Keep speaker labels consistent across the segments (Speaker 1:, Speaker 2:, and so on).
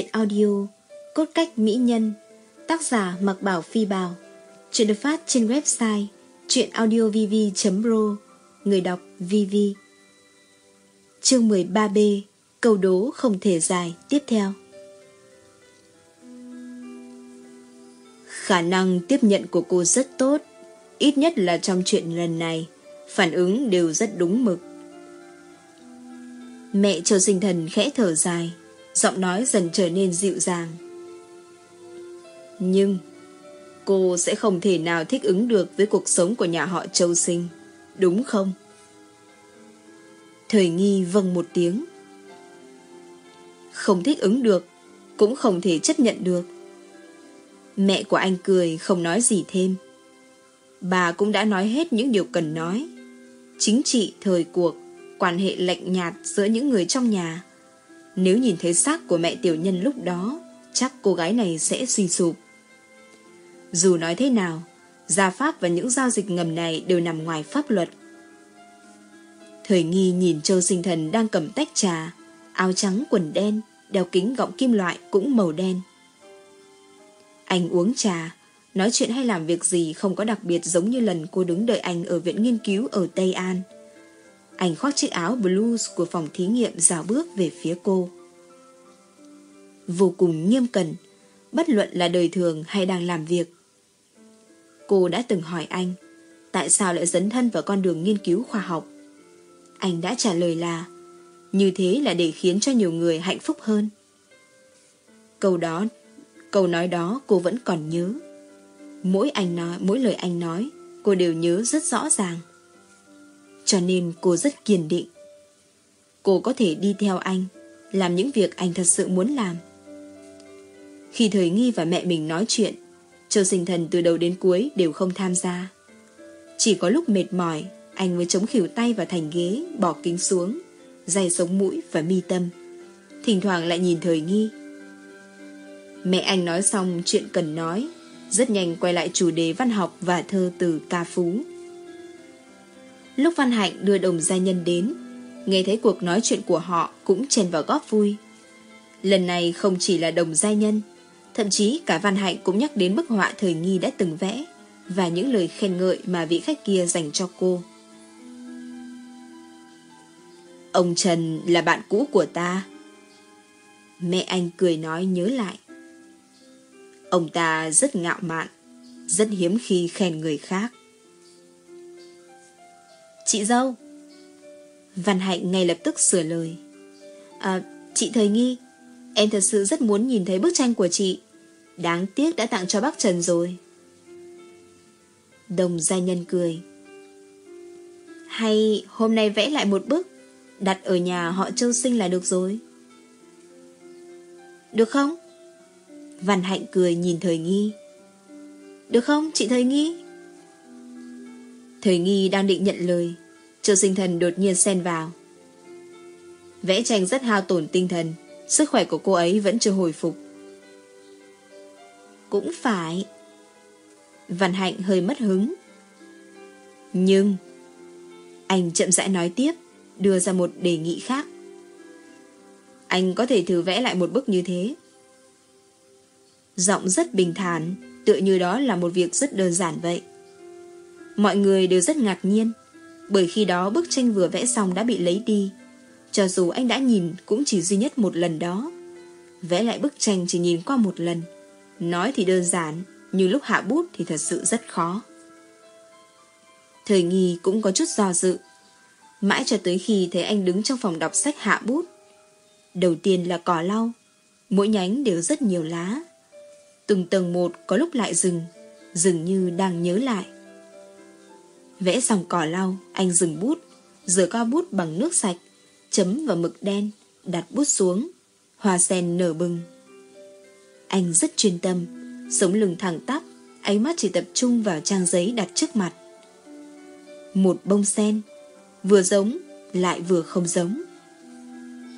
Speaker 1: Chuyện audio Cốt cách mỹ nhân, Tác giả Mặc Bảo Phi Bảo. Chuyện được phát trên website chuyenaudiovv.pro Người đọc VV Chương 13B Câu đố không thể dài Tiếp theo. Khả năng tiếp nhận của cô rất tốt, Ít nhất là trong chuyện lần này, Phản ứng đều rất đúng mực. Mẹ Châu Sinh Thần khẽ thở dài. Giọng nói dần trở nên dịu dàng. Nhưng, Cô sẽ không thể nào thích ứng được Với cuộc sống của nhà họ Châu Sinh, Đúng không? Thời nghi vâng một tiếng. Không thích ứng được, Cũng không thể chấp nhận được. Mẹ của anh cười không nói gì thêm. Bà cũng đã nói hết những điều cần nói. Chính trị, thời cuộc, Quan hệ lạnh nhạt giữa những người trong nhà nếu nhìn thấy xác của mẹ tiểu nhân lúc đó, chắc cô gái này sẽ suy sụp. Dù nói thế nào, gia pháp và những giao dịch ngầm này đều nằm ngoài pháp luật. Thời nghi nhìn Châu Sinh Thần đang cầm tách trà, áo trắng quần đen, đeo kính gọng kim loại cũng màu đen. Anh uống trà, nói chuyện hay làm việc gì không có đặc biệt giống như lần cô đứng đợi anh ở viện nghiên cứu ở Tây An. Anh khoác chiếc áo blues của phòng thí nghiệm dào bước về phía cô. Vô cùng nghiêm cẩn, bất luận là đời thường hay đang làm việc. Cô đã từng hỏi anh, tại sao lại dấn thân vào con đường nghiên cứu khoa học? Anh đã trả lời là, như thế là để khiến cho nhiều người hạnh phúc hơn. Câu đó, câu nói đó cô vẫn còn nhớ. Mỗi anh nói, mỗi lời anh nói, cô đều nhớ rất rõ ràng. Cho nên cô rất kiên định. Cô có thể đi theo anh, làm những việc anh thật sự muốn làm. Khi thời nghi và mẹ mình nói chuyện, Châu sinh thần từ đầu đến cuối đều không tham gia. Chỉ có lúc mệt mỏi, anh mới chống khỉu tay vào thành ghế, bỏ kính xuống, dày sống mũi và mi tâm. Thỉnh thoảng lại nhìn thời nghi. Mẹ anh nói xong chuyện cần nói, rất nhanh quay lại chủ đề văn học và thơ từ ca phú. Lúc Văn Hạnh đưa đồng gia nhân đến, nghe thấy cuộc nói chuyện của họ cũng chen vào góp vui. Lần này không chỉ là đồng gia nhân, thậm chí cả Văn Hạnh cũng nhắc đến bức họa thời nghi đã từng vẽ và những lời khen ngợi mà vị khách kia dành cho cô. Ông Trần là bạn cũ của ta. Mẹ anh cười nói nhớ lại. Ông ta rất ngạo mạn, rất hiếm khi khen người khác. Chị dâu. Văn Hạnh ngay lập tức sửa lời. À chị Thời Nghi, Em thật sự rất muốn nhìn thấy bức tranh của chị. Đáng tiếc đã tặng cho bác Trần rồi. Đồng gia nhân cười. Hay hôm nay vẽ lại một bức, Đặt ở nhà họ châu sinh là được rồi. Được không? Văn Hạnh cười nhìn Thời Nghi. Được không, chị Thời Nghi? Thời nghi đang định nhận lời Châu sinh thần đột nhiên xen vào. Vẽ tranh rất hao tổn tinh thần, Sức khỏe của cô ấy vẫn chưa hồi phục. Cũng phải. Văn Hạnh hơi mất hứng. Nhưng, Anh chậm rãi nói tiếp, Đưa ra một đề nghị khác. Anh có thể thử vẽ lại một bức như thế. Giọng rất bình thản, Tựa như đó là một việc rất đơn giản vậy. Mọi người đều rất ngạc nhiên. Bởi khi đó bức tranh vừa vẽ xong đã bị lấy đi. Cho dù anh đã nhìn, Cũng chỉ duy nhất một lần đó. Vẽ lại bức tranh chỉ nhìn qua một lần. Nói thì đơn giản, Nhưng lúc hạ bút thì thật sự rất khó. Thời nghi cũng có chút do dự. Mãi cho tới khi thấy anh đứng trong phòng đọc sách hạ bút. Đầu tiên là cỏ lau. Mỗi nhánh đều rất nhiều lá. Từng tầng một có lúc lại dừng. Dường như đang nhớ lại. Vẽ xong cỏ lau, anh dừng bút, rửa cao bút bằng nước sạch, chấm vào mực đen, đặt bút xuống, hoa sen nở bừng. Anh rất chuyên tâm, sống lưng thẳng tắp, ánh mắt chỉ tập trung vào trang giấy đặt trước mặt. Một bông sen, vừa giống, lại vừa không giống.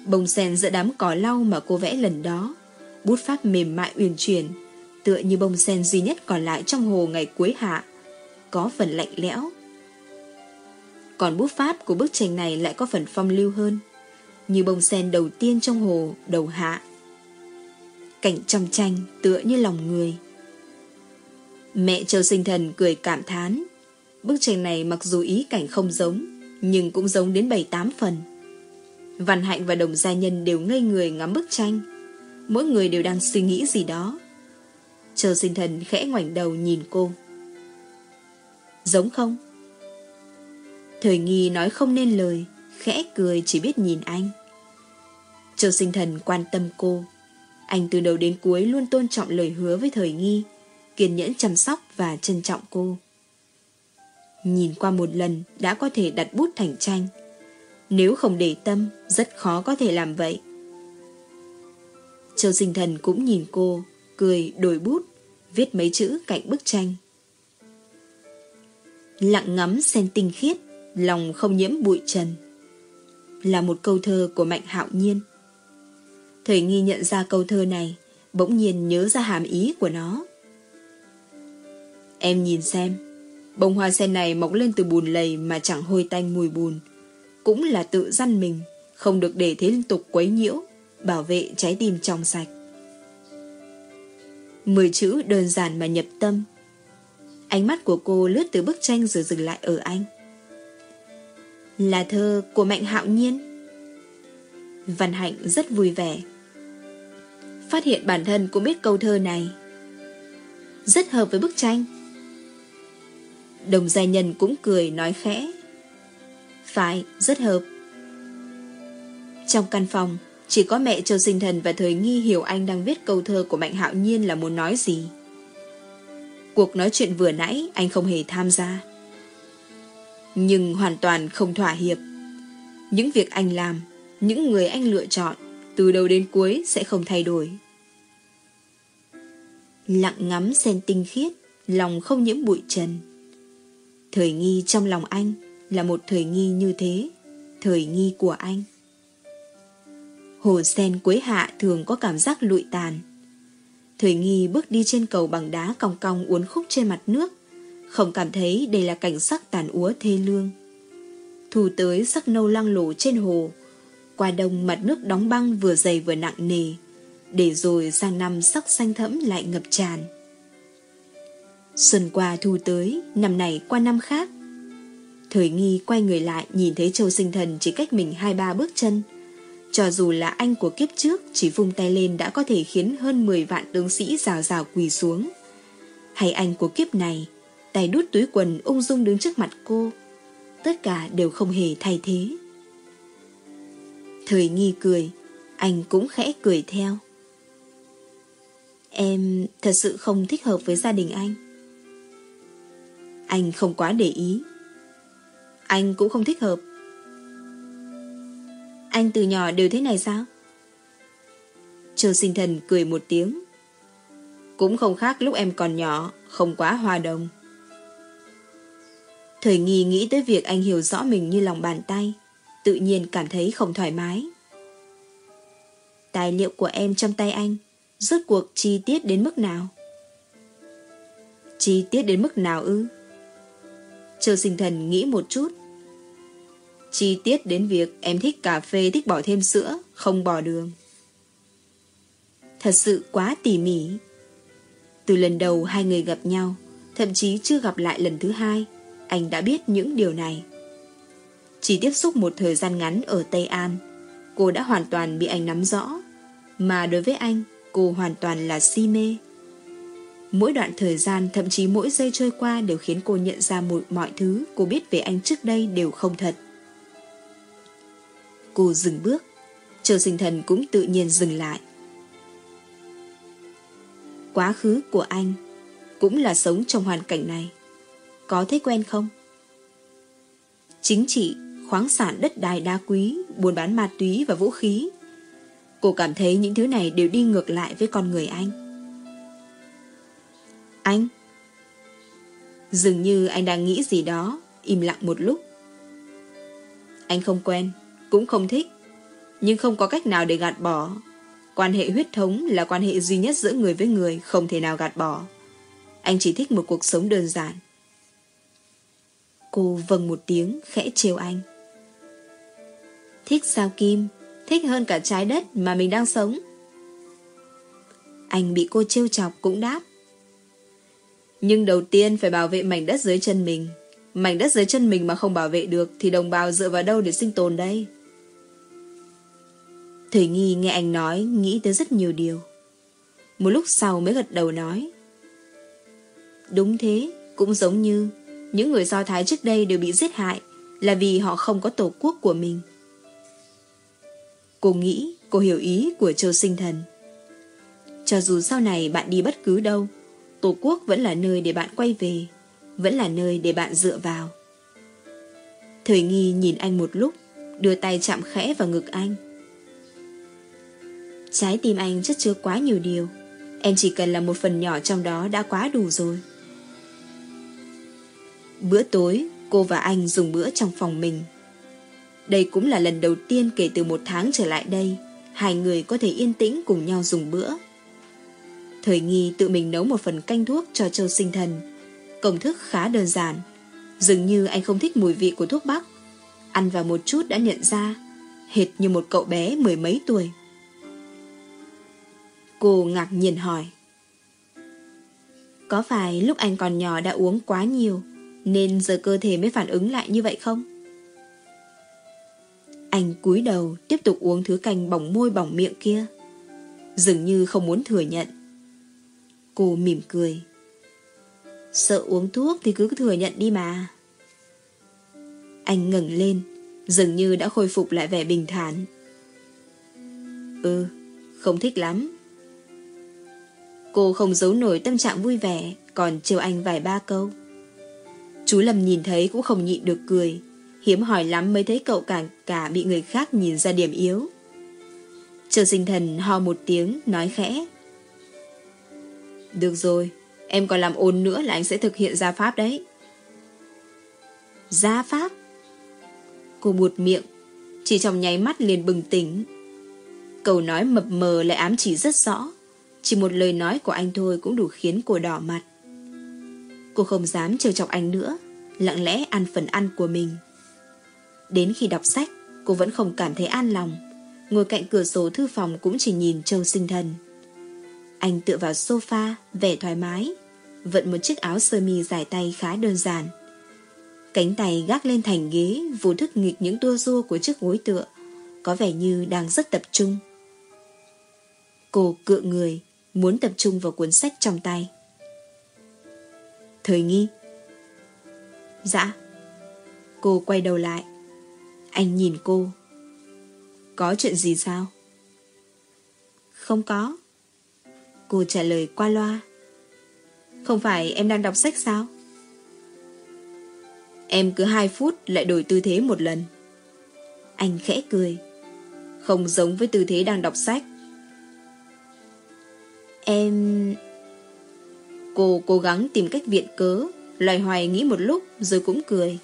Speaker 1: Bông sen giữa đám cỏ lau mà cô vẽ lần đó, bút pháp mềm mại uyển chuyển, tựa như bông sen duy nhất còn lại trong hồ ngày cuối hạ, có phần lạnh lẽo, còn bút pháp của bức tranh này lại có phần phong lưu hơn Như bông sen đầu tiên trong hồ Đầu hạ Cảnh trong tranh tựa như lòng người. Mẹ Châu Sinh Thần cười cảm thán. Bức tranh này mặc dù ý cảnh không giống, nhưng cũng giống đến 7-8 phần. Văn Hạnh và Đồng Gia Nhân đều ngây người ngắm bức tranh. Mỗi người đều đang suy nghĩ gì đó. Châu Sinh Thần khẽ ngoảnh đầu nhìn cô. Giống không? Thời nghi nói không nên lời, khẽ cười chỉ biết nhìn anh. Châu Sinh Thần quan tâm cô. Anh từ đầu đến cuối luôn tôn trọng lời hứa với thời nghi kiên nhẫn chăm sóc và trân trọng cô. Nhìn qua một lần đã có thể đặt bút thành tranh. Nếu không để tâm, rất khó có thể làm vậy. Châu sinh thần cũng nhìn cô, cười đổi bút, viết mấy chữ cạnh bức tranh. Lặng ngắm sen tinh khiết, lòng không nhiễm bụi trần. Là một câu thơ của Mạnh Hạo Nhiên. Thời nghi nhận ra câu thơ này, bỗng nhiên nhớ ra hàm ý của nó. Em nhìn xem, bông hoa sen này mọc lên từ bùn lầy mà chẳng hôi tanh mùi bùn. Cũng là tự dăn mình, không được để thế liên tục quấy nhiễu, bảo vệ trái tim trong sạch. Mười chữ đơn giản mà nhập tâm. Ánh mắt của cô lướt từ bức tranh rồi dừng lại ở anh. Là thơ của Mạnh Hạo Nhiên. Văn Hạnh rất vui vẻ. Phát hiện bản thân cũng biết câu thơ này. Rất hợp với bức tranh. Đồng gia nhân cũng cười nói khẽ. Phải, rất hợp. Trong căn phòng, chỉ có mẹ Châu Sinh Thần và Thời Nghi hiểu anh đang viết câu thơ của Mạnh Hạo Nhiên là muốn nói gì. Cuộc nói chuyện vừa nãy anh không hề tham gia. Nhưng hoàn toàn không thỏa hiệp. Những việc anh làm, những người anh lựa chọn, từ đầu đến cuối sẽ không thay đổi. Lặng ngắm sen tinh khiết, lòng không nhiễm bụi trần. Thời nghi trong lòng anh là một thời nghi như thế, thời nghi của anh. Hồ sen cuối hạ thường có cảm giác lụi tàn. Thời nghi bước đi trên cầu bằng đá cong cong uốn khúc trên mặt nước, không cảm thấy đây là cảnh sắc tàn úa thê lương. Thu tới sắc nâu lăng lổ trên hồ, qua đông mặt nước đóng băng vừa dày vừa nặng nề, để rồi sang năm sắc xanh thẫm lại ngập tràn. Xuân qua thu tới, năm này qua năm khác. Thời nghi quay người lại nhìn thấy châu sinh thần chỉ cách mình hai ba bước chân. Cho dù là anh của kiếp trước chỉ vung tay lên đã có thể khiến hơn 10 vạn tướng sĩ rào rào quỳ xuống. Hay anh của kiếp này, tay đút túi quần ung dung đứng trước mặt cô. Tất cả đều không hề thay thế. Thời nghi cười, anh cũng khẽ cười theo. Em thật sự không thích hợp với gia đình anh. Anh không quá để ý. Anh cũng không thích hợp. Anh từ nhỏ đều thế này sao? Châu sinh thần cười một tiếng. Cũng không khác lúc em còn nhỏ, không quá hòa đồng. Thời nghi nghĩ tới việc anh hiểu rõ mình như lòng bàn tay, tự nhiên cảm thấy không thoải mái. Tài liệu của em trong tay anh, rốt cuộc chi tiết đến mức nào? Chi tiết đến mức nào ư? Châu sinh thần nghĩ một chút. Chi tiết đến việc em thích cà phê thích bỏ thêm sữa, không bỏ đường. Thật sự quá tỉ mỉ. Từ lần đầu hai người gặp nhau, thậm chí chưa gặp lại lần thứ hai, anh đã biết những điều này. Chỉ tiếp xúc một thời gian ngắn ở Tây An, cô đã hoàn toàn bị anh nắm rõ, mà đối với anh, cô hoàn toàn là si mê. Mỗi đoạn thời gian, thậm chí mỗi giây trôi qua đều khiến cô nhận ra một mọi thứ cô biết về anh trước đây đều không thật. Cô dừng bước, Châu sinh thần cũng tự nhiên dừng lại. Quá khứ của anh cũng là sống trong hoàn cảnh này. Có thấy quen không? Chính trị, khoáng sản đất đai đá quý, buôn bán ma túy và vũ khí. Cô cảm thấy những thứ này đều đi ngược lại với con người anh. Anh? Dường như anh đang nghĩ gì đó, im lặng một lúc. Anh không quen, cũng không thích, nhưng không có cách nào để gạt bỏ. Quan hệ huyết thống là quan hệ duy nhất giữa người với người, không thể nào gạt bỏ. Anh chỉ thích một cuộc sống đơn giản. Cô vâng một tiếng, khẽ trêu anh. Thích sao Kim, thích hơn cả trái đất mà mình đang sống. Anh bị cô trêu chọc cũng đáp. Nhưng đầu tiên phải bảo vệ mảnh đất dưới chân mình. Mảnh đất dưới chân mình mà không bảo vệ được thì đồng bào dựa vào đâu để sinh tồn đây? Thời nghi nghe anh nói nghĩ tới rất nhiều điều. Một lúc sau mới gật đầu nói. Đúng thế, cũng giống như những người Do Thái trước đây đều bị giết hại là vì họ không có tổ quốc của mình. Cô nghĩ cô hiểu ý của Châu Sinh Thần. Cho dù sau này bạn đi bất cứ đâu, Tổ quốc vẫn là nơi để bạn quay về, vẫn là nơi để bạn dựa vào. Thời nghi nhìn anh một lúc, đưa tay chạm khẽ vào ngực anh. Trái tim anh chất chứa quá nhiều điều, em chỉ cần là một phần nhỏ trong đó đã quá đủ rồi. Bữa tối, cô và anh dùng bữa trong phòng mình. Đây cũng là lần đầu tiên kể từ một tháng trở lại đây, hai người có thể yên tĩnh cùng nhau dùng bữa. Thời nghi tự mình nấu một phần canh thuốc cho châu sinh thần. Công thức khá đơn giản. Dường như anh không thích mùi vị của thuốc bắc. Ăn vào một chút đã nhận ra, hệt như một cậu bé mười mấy tuổi. Cô ngạc nhiên hỏi. Có phải lúc anh còn nhỏ đã uống quá nhiều, nên giờ cơ thể mới phản ứng lại như vậy không? Anh cúi đầu tiếp tục uống thứ canh bỏng môi bỏng miệng kia. Dường như không muốn thừa nhận. Cô mỉm cười. Sợ uống thuốc thì cứ thừa nhận đi mà. Anh ngẩng lên, dường như đã khôi phục lại vẻ bình thản. Ừ, không thích lắm. Cô không giấu nổi tâm trạng vui vẻ, còn trêu anh vài ba câu. Chú Lâm nhìn thấy cũng không nhịn được cười, hiếm hỏi lắm mới thấy cậu cả cả bị người khác nhìn ra điểm yếu. Chờ sinh thần ho một tiếng, nói khẽ. Được rồi, em còn làm ồn nữa là anh sẽ thực hiện gia pháp đấy. Gia pháp? Cô buột miệng, chỉ trong nháy mắt liền bừng tỉnh. Câu nói mập mờ lại ám chỉ rất rõ. Chỉ một lời nói của anh thôi cũng đủ khiến cô đỏ mặt. Cô không dám trêu chọc anh nữa, lặng lẽ ăn phần ăn của mình. Đến khi đọc sách, cô vẫn không cảm thấy an lòng. Ngồi cạnh cửa sổ thư phòng cũng chỉ nhìn Châu sinh thần. Anh tựa vào sofa, vẻ thoải mái, vận một chiếc áo sơ mi dài tay khá đơn giản. Cánh tay gác lên thành ghế, vô thức nghịch những tua rua của chiếc gối tựa, có vẻ như đang rất tập trung. Cô cựa người, muốn tập trung vào cuốn sách trong tay. Thời nghi. Dạ. Cô quay đầu lại. Anh nhìn cô. Có chuyện gì sao? Không có. Cô trả lời qua loa. Không phải em đang đọc sách sao? Em cứ hai phút lại đổi tư thế một lần. Anh khẽ cười. Không giống với tư thế đang đọc sách. Em... Cô cố gắng tìm cách viện cớ, loài hoài nghĩ một lúc rồi cũng cười.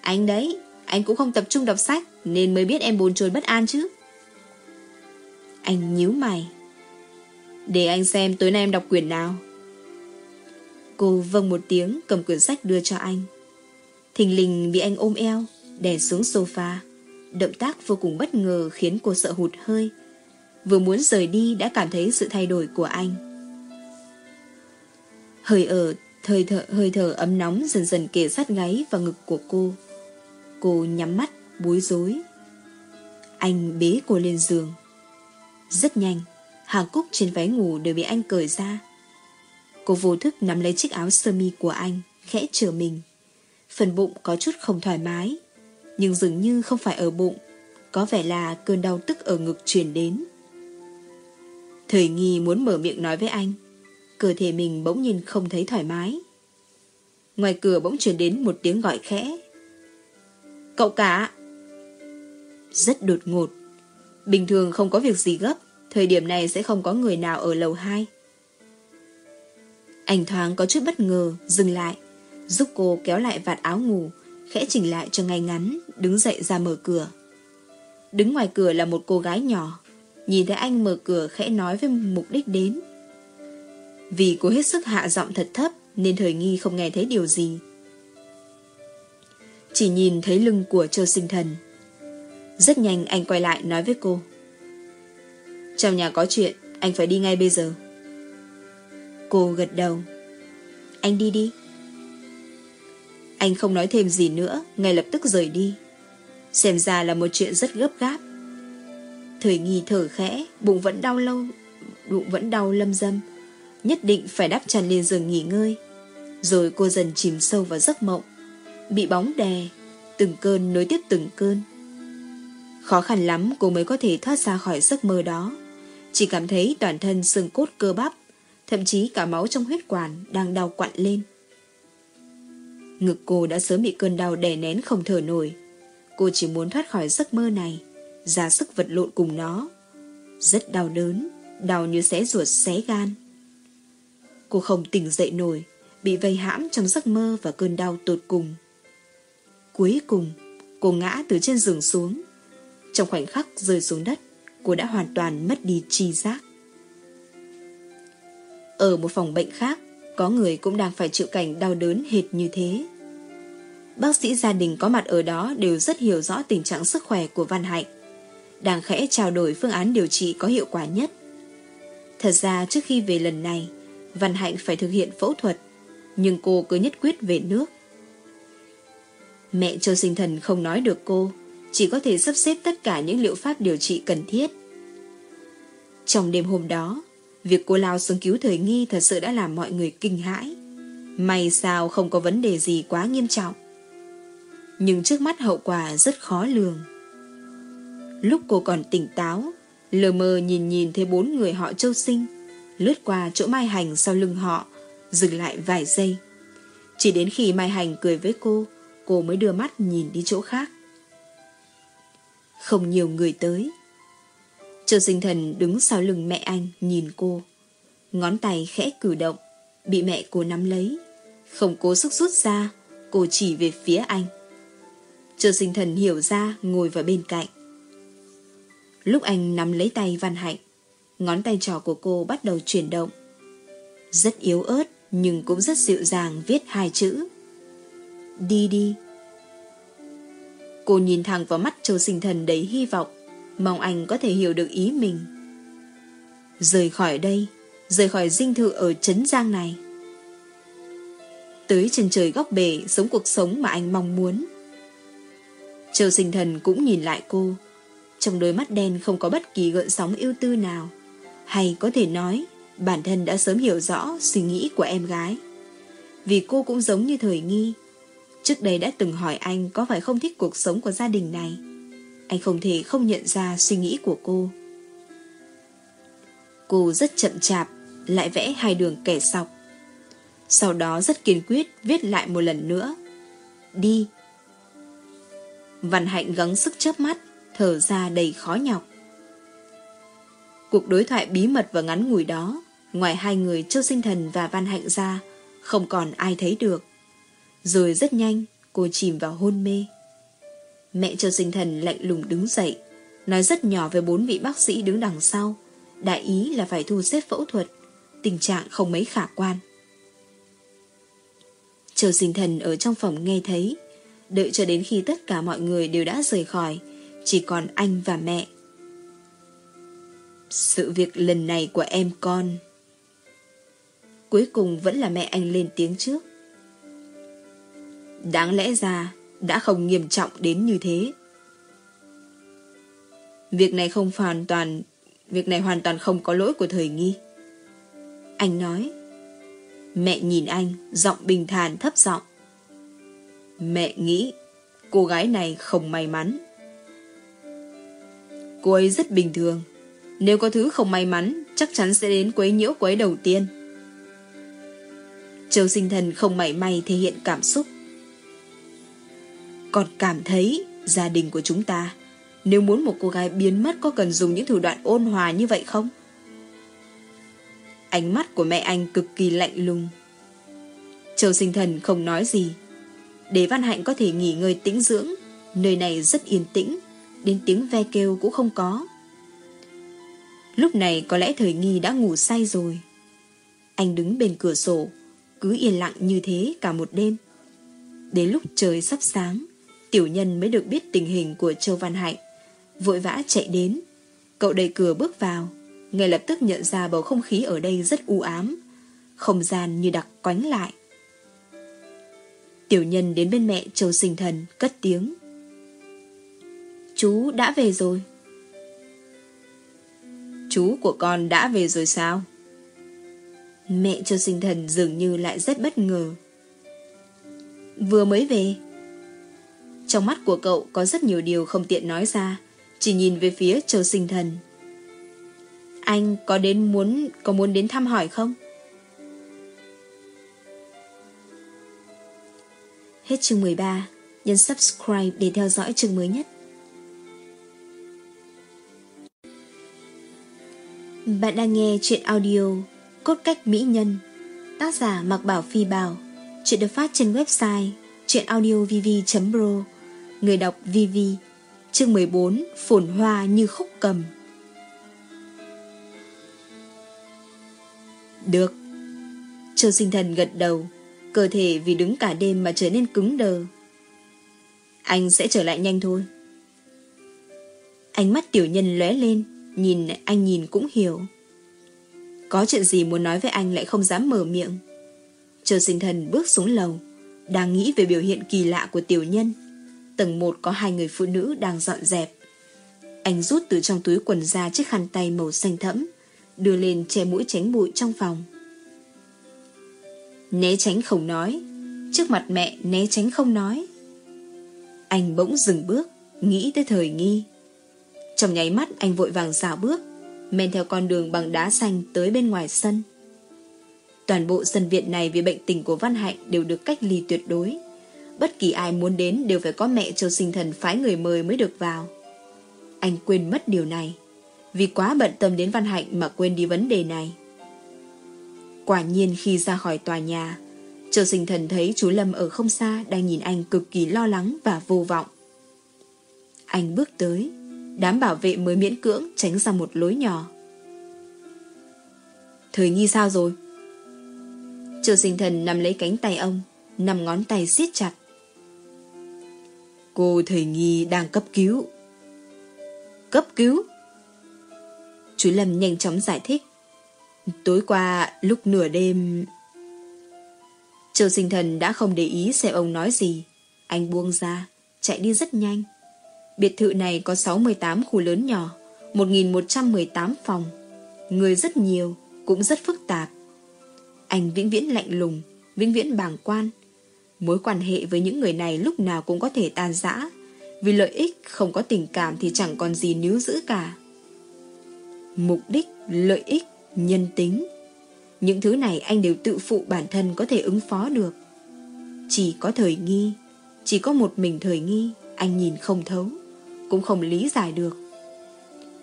Speaker 1: Anh đấy, anh cũng không tập trung đọc sách nên mới biết em bồn chồn bất an chứ. Anh nhíu mày. Để anh xem tối nay em đọc quyển nào. Cô vâng một tiếng cầm quyển sách đưa cho anh. Thình lình bị anh ôm eo, đè xuống sofa. Động tác vô cùng bất ngờ khiến cô sợ hụt hơi. Vừa muốn rời đi đã cảm thấy sự thay đổi của anh. Hơi ở, hơi thở, hơi thở ấm nóng dần dần kề sát gáy và ngực của cô. Cô nhắm mắt, bối rối. Anh bế cô lên giường. Rất nhanh, hàng cúc trên váy ngủ đều bị anh cởi ra. Cô vô thức nắm lấy chiếc áo sơ mi của anh, khẽ trở mình. Phần bụng có chút không thoải mái, nhưng dường như không phải ở bụng, có vẻ là cơn đau tức ở ngực truyền đến. Thời nghi muốn mở miệng nói với anh, cơ thể mình bỗng nhìn không thấy thoải mái. Ngoài cửa bỗng truyền đến một tiếng gọi khẽ. Cậu cả! Rất đột ngột. Bình thường không có việc gì gấp, thời điểm này sẽ không có người nào ở lầu 2. Anh thoáng có chút bất ngờ, dừng lại, giúp cô kéo lại vạt áo ngủ, khẽ chỉnh lại cho ngay ngắn, đứng dậy ra mở cửa. Đứng ngoài cửa là một cô gái nhỏ, nhìn thấy anh mở cửa khẽ nói với mục đích đến. Vì cô hết sức hạ giọng thật thấp nên thời nghi không nghe thấy điều gì. Chỉ nhìn thấy lưng của châu sinh thần. Rất nhanh anh quay lại nói với cô. Trong nhà có chuyện, Anh phải đi ngay bây giờ. Cô gật đầu. Anh đi đi. Anh không nói thêm gì nữa, ngay lập tức rời đi. Xem ra là một chuyện rất gấp gáp. Thời nghi thở khẽ, bụng vẫn đau lâu, bụng vẫn đau lâm dâm. Nhất định phải đắp chăn lên giường nghỉ ngơi. Rồi cô dần chìm sâu vào giấc mộng. Bị bóng đè, từng cơn nối tiếp từng cơn. Khó khăn lắm cô mới có thể thoát ra khỏi giấc mơ đó. Chỉ cảm thấy toàn thân xương cốt cơ bắp, thậm chí cả máu trong huyết quản đang đau quặn lên. Ngực cô đã sớm bị cơn đau đè nén không thở nổi. Cô chỉ muốn thoát khỏi giấc mơ này, ra sức vật lộn cùng nó. Rất đau đớn, đau như xé ruột xé gan. Cô không tỉnh dậy nổi, bị vây hãm trong giấc mơ và cơn đau tột cùng. Cuối cùng, cô ngã từ trên giường xuống. Trong khoảnh khắc rơi xuống đất, cô đã hoàn toàn mất đi chi giác. Ở một phòng bệnh khác, có người cũng đang phải chịu cảnh đau đớn hệt như thế. Bác sĩ gia đình có mặt ở đó đều rất hiểu rõ tình trạng sức khỏe của Văn Hạnh. Đang khẽ trao đổi phương án điều trị có hiệu quả nhất. Thật ra trước khi về lần này, Văn Hạnh phải thực hiện phẫu thuật, nhưng cô cứ nhất quyết về nước. Mẹ Châu Sinh Thần không nói được cô, chỉ có thể sắp xếp tất cả những liệu pháp điều trị cần thiết. Trong đêm hôm đó, việc cô lao xuống cứu thời nghi thật sự đã làm mọi người kinh hãi. May sao không có vấn đề gì quá nghiêm trọng. Nhưng trước mắt hậu quả rất khó lường. Lúc cô còn tỉnh táo, lờ mờ nhìn nhìn thấy bốn người họ châu sinh, lướt qua chỗ Mai Hành sau lưng họ, dừng lại vài giây. Chỉ đến khi Mai Hành cười với cô, cô mới đưa mắt nhìn đi chỗ khác. Không nhiều người tới. Châu sinh thần đứng sau lưng mẹ anh nhìn cô. Ngón tay khẽ cử động, bị mẹ cô nắm lấy. Không cố sức rút ra, cô chỉ về phía anh. Châu sinh thần hiểu ra ngồi vào bên cạnh. Lúc anh nắm lấy tay Văn Hạnh, ngón tay trỏ của cô bắt đầu chuyển động. Rất yếu ớt nhưng cũng rất dịu dàng viết hai chữ. Đi đi. Cô nhìn thẳng vào mắt Châu Sinh Thần đầy hy vọng, mong anh có thể hiểu được ý mình. Rời khỏi đây, rời khỏi dinh thự ở Trấn Giang này. Tới chân trời góc bể sống cuộc sống mà anh mong muốn. Châu Sinh Thần cũng nhìn lại cô. Trong đôi mắt đen không có bất kỳ gợn sóng yêu tư nào. Hay có thể nói, bản thân đã sớm hiểu rõ suy nghĩ của em gái. Vì cô cũng giống như thời nghi, Trước đây đã từng hỏi anh có phải không thích cuộc sống của gia đình này. Anh không thể không nhận ra suy nghĩ của cô. Cô rất chậm chạp, lại vẽ hai đường kẻ sọc. Sau đó rất kiên quyết viết lại một lần nữa. Đi. Văn Hạnh gắng sức chớp mắt, thở ra đầy khó nhọc. Cuộc đối thoại bí mật và ngắn ngủi đó, ngoài hai người Châu Sinh Thần và Văn Hạnh ra, không còn ai thấy được. Rồi rất nhanh, cô chìm vào hôn mê. Mẹ Châu Sinh Thần lạnh lùng đứng dậy, nói rất nhỏ với bốn vị bác sĩ đứng đằng sau. Đại ý là phải thu xếp phẫu thuật, tình trạng không mấy khả quan. Châu Sinh Thần ở trong phòng nghe thấy, đợi cho đến khi tất cả mọi người đều đã rời khỏi, chỉ còn anh và mẹ. Sự việc lần này của em con. Cuối cùng vẫn là mẹ anh lên tiếng trước. Đáng lẽ ra đã không nghiêm trọng đến như thế. Việc này không hoàn toàn, Việc này hoàn toàn không có lỗi của thời nghi Anh nói, Mẹ nhìn anh, Giọng bình thản thấp giọng Mẹ nghĩ Cô gái này không may mắn Cô ấy rất bình thường nếu có thứ không may mắn Chắc chắn sẽ đến quấy nhiễu quấy đầu tiên Châu sinh thần không mảy may thể hiện cảm xúc còn cảm thấy gia đình của chúng ta nếu muốn một cô gái biến mất có cần dùng những thủ đoạn ôn hòa như vậy không? Ánh mắt của mẹ anh cực kỳ lạnh lùng. Châu sinh thần không nói gì. Để Văn Hạnh có thể nghỉ ngơi tĩnh dưỡng, nơi này rất yên tĩnh, đến tiếng ve kêu cũng không có. Lúc này có lẽ thời nghi đã ngủ say rồi. Anh đứng bên cửa sổ, cứ yên lặng như thế cả một đêm. Đến lúc trời sắp sáng, Tiểu nhân mới được biết tình hình của Châu Văn Hạnh. Vội vã chạy đến. Cậu đẩy cửa bước vào. ngay lập tức nhận ra bầu không khí ở đây rất u ám, không gian như đặc quánh lại. Tiểu nhân đến bên mẹ Châu Sinh Thần cất tiếng. Chú đã về rồi. Chú của con đã về rồi sao? Mẹ Châu Sinh Thần dường như lại rất bất ngờ. Vừa mới về. Trong mắt của cậu có rất nhiều điều không tiện nói ra, chỉ nhìn về phía Châu Sinh Thần. Anh có đến muốn có muốn đến thăm hỏi không? Hết chương 13, nhấn subscribe để theo dõi chương mới nhất. Bạn đang nghe chuyện audio Cốt cách mỹ nhân. Tác giả Mạc Bảo Phi Bảo. Chuyện được phát trên website chuyenaudiovv.pro Người đọc VV Chương 14 Phồn hoa như khúc cầm. Được. Châu sinh thần gật đầu, Cơ thể vì đứng cả đêm mà trở nên cứng đờ. Anh sẽ trở lại nhanh thôi. Ánh mắt tiểu nhân lóe lên. Nhìn anh nhìn cũng hiểu. Có chuyện gì muốn nói với anh lại không dám mở miệng. Chờ sinh thần bước xuống lầu, Đang nghĩ về biểu hiện kỳ lạ của tiểu nhân. Tầng 1 có hai người phụ nữ đang dọn dẹp. Anh rút từ trong túi quần ra chiếc khăn tay màu xanh thẫm, Đưa lên che mũi tránh bụi trong phòng. Né tránh không nói, Trước mặt mẹ né tránh không nói. Anh bỗng dừng bước, Nghĩ tới thời nghi. Trong nháy mắt anh vội vàng dạo bước Men theo con đường bằng đá xanh Tới bên ngoài sân. Toàn bộ sân viện này vì bệnh tình của Văn Hạnh Đều được cách ly tuyệt đối. Bất kỳ ai muốn đến đều phải có mẹ châu sinh thần phái người mời mới được vào. Anh quên mất điều này Vì quá bận tâm đến Văn Hạnh mà quên đi vấn đề này. Quả nhiên khi ra khỏi tòa nhà, Châu sinh thần thấy chú Lâm ở không xa đang nhìn anh cực kỳ lo lắng và vô vọng. Anh bước tới, đám bảo vệ mới miễn cưỡng tránh ra một lối nhỏ. Thời nghi sao rồi? Châu sinh thần nằm lấy cánh tay ông, nằm ngón tay siết chặt. Cô thời nghi đang cấp cứu. Cấp cứu? Chú Lâm nhanh chóng giải thích. Tối qua, lúc nửa đêm... Châu sinh thần đã không để ý xem ông nói gì. Anh buông ra, chạy đi rất nhanh. Biệt thự này có 68 khu lớn nhỏ, 1.118 phòng. Người rất nhiều, cũng rất phức tạp. Anh vĩnh viễn lạnh lùng, vĩnh viễn bàng quan. Mối quan hệ với những người này lúc nào cũng có thể tan rã. Vì lợi ích không có tình cảm thì chẳng còn gì níu giữ cả. Mục đích, lợi ích nhân tính. Những thứ này anh đều tự phụ bản thân có thể ứng phó được. Chỉ có thời nghi, chỉ có một mình thời nghi, anh nhìn không thấu, cũng không lý giải được.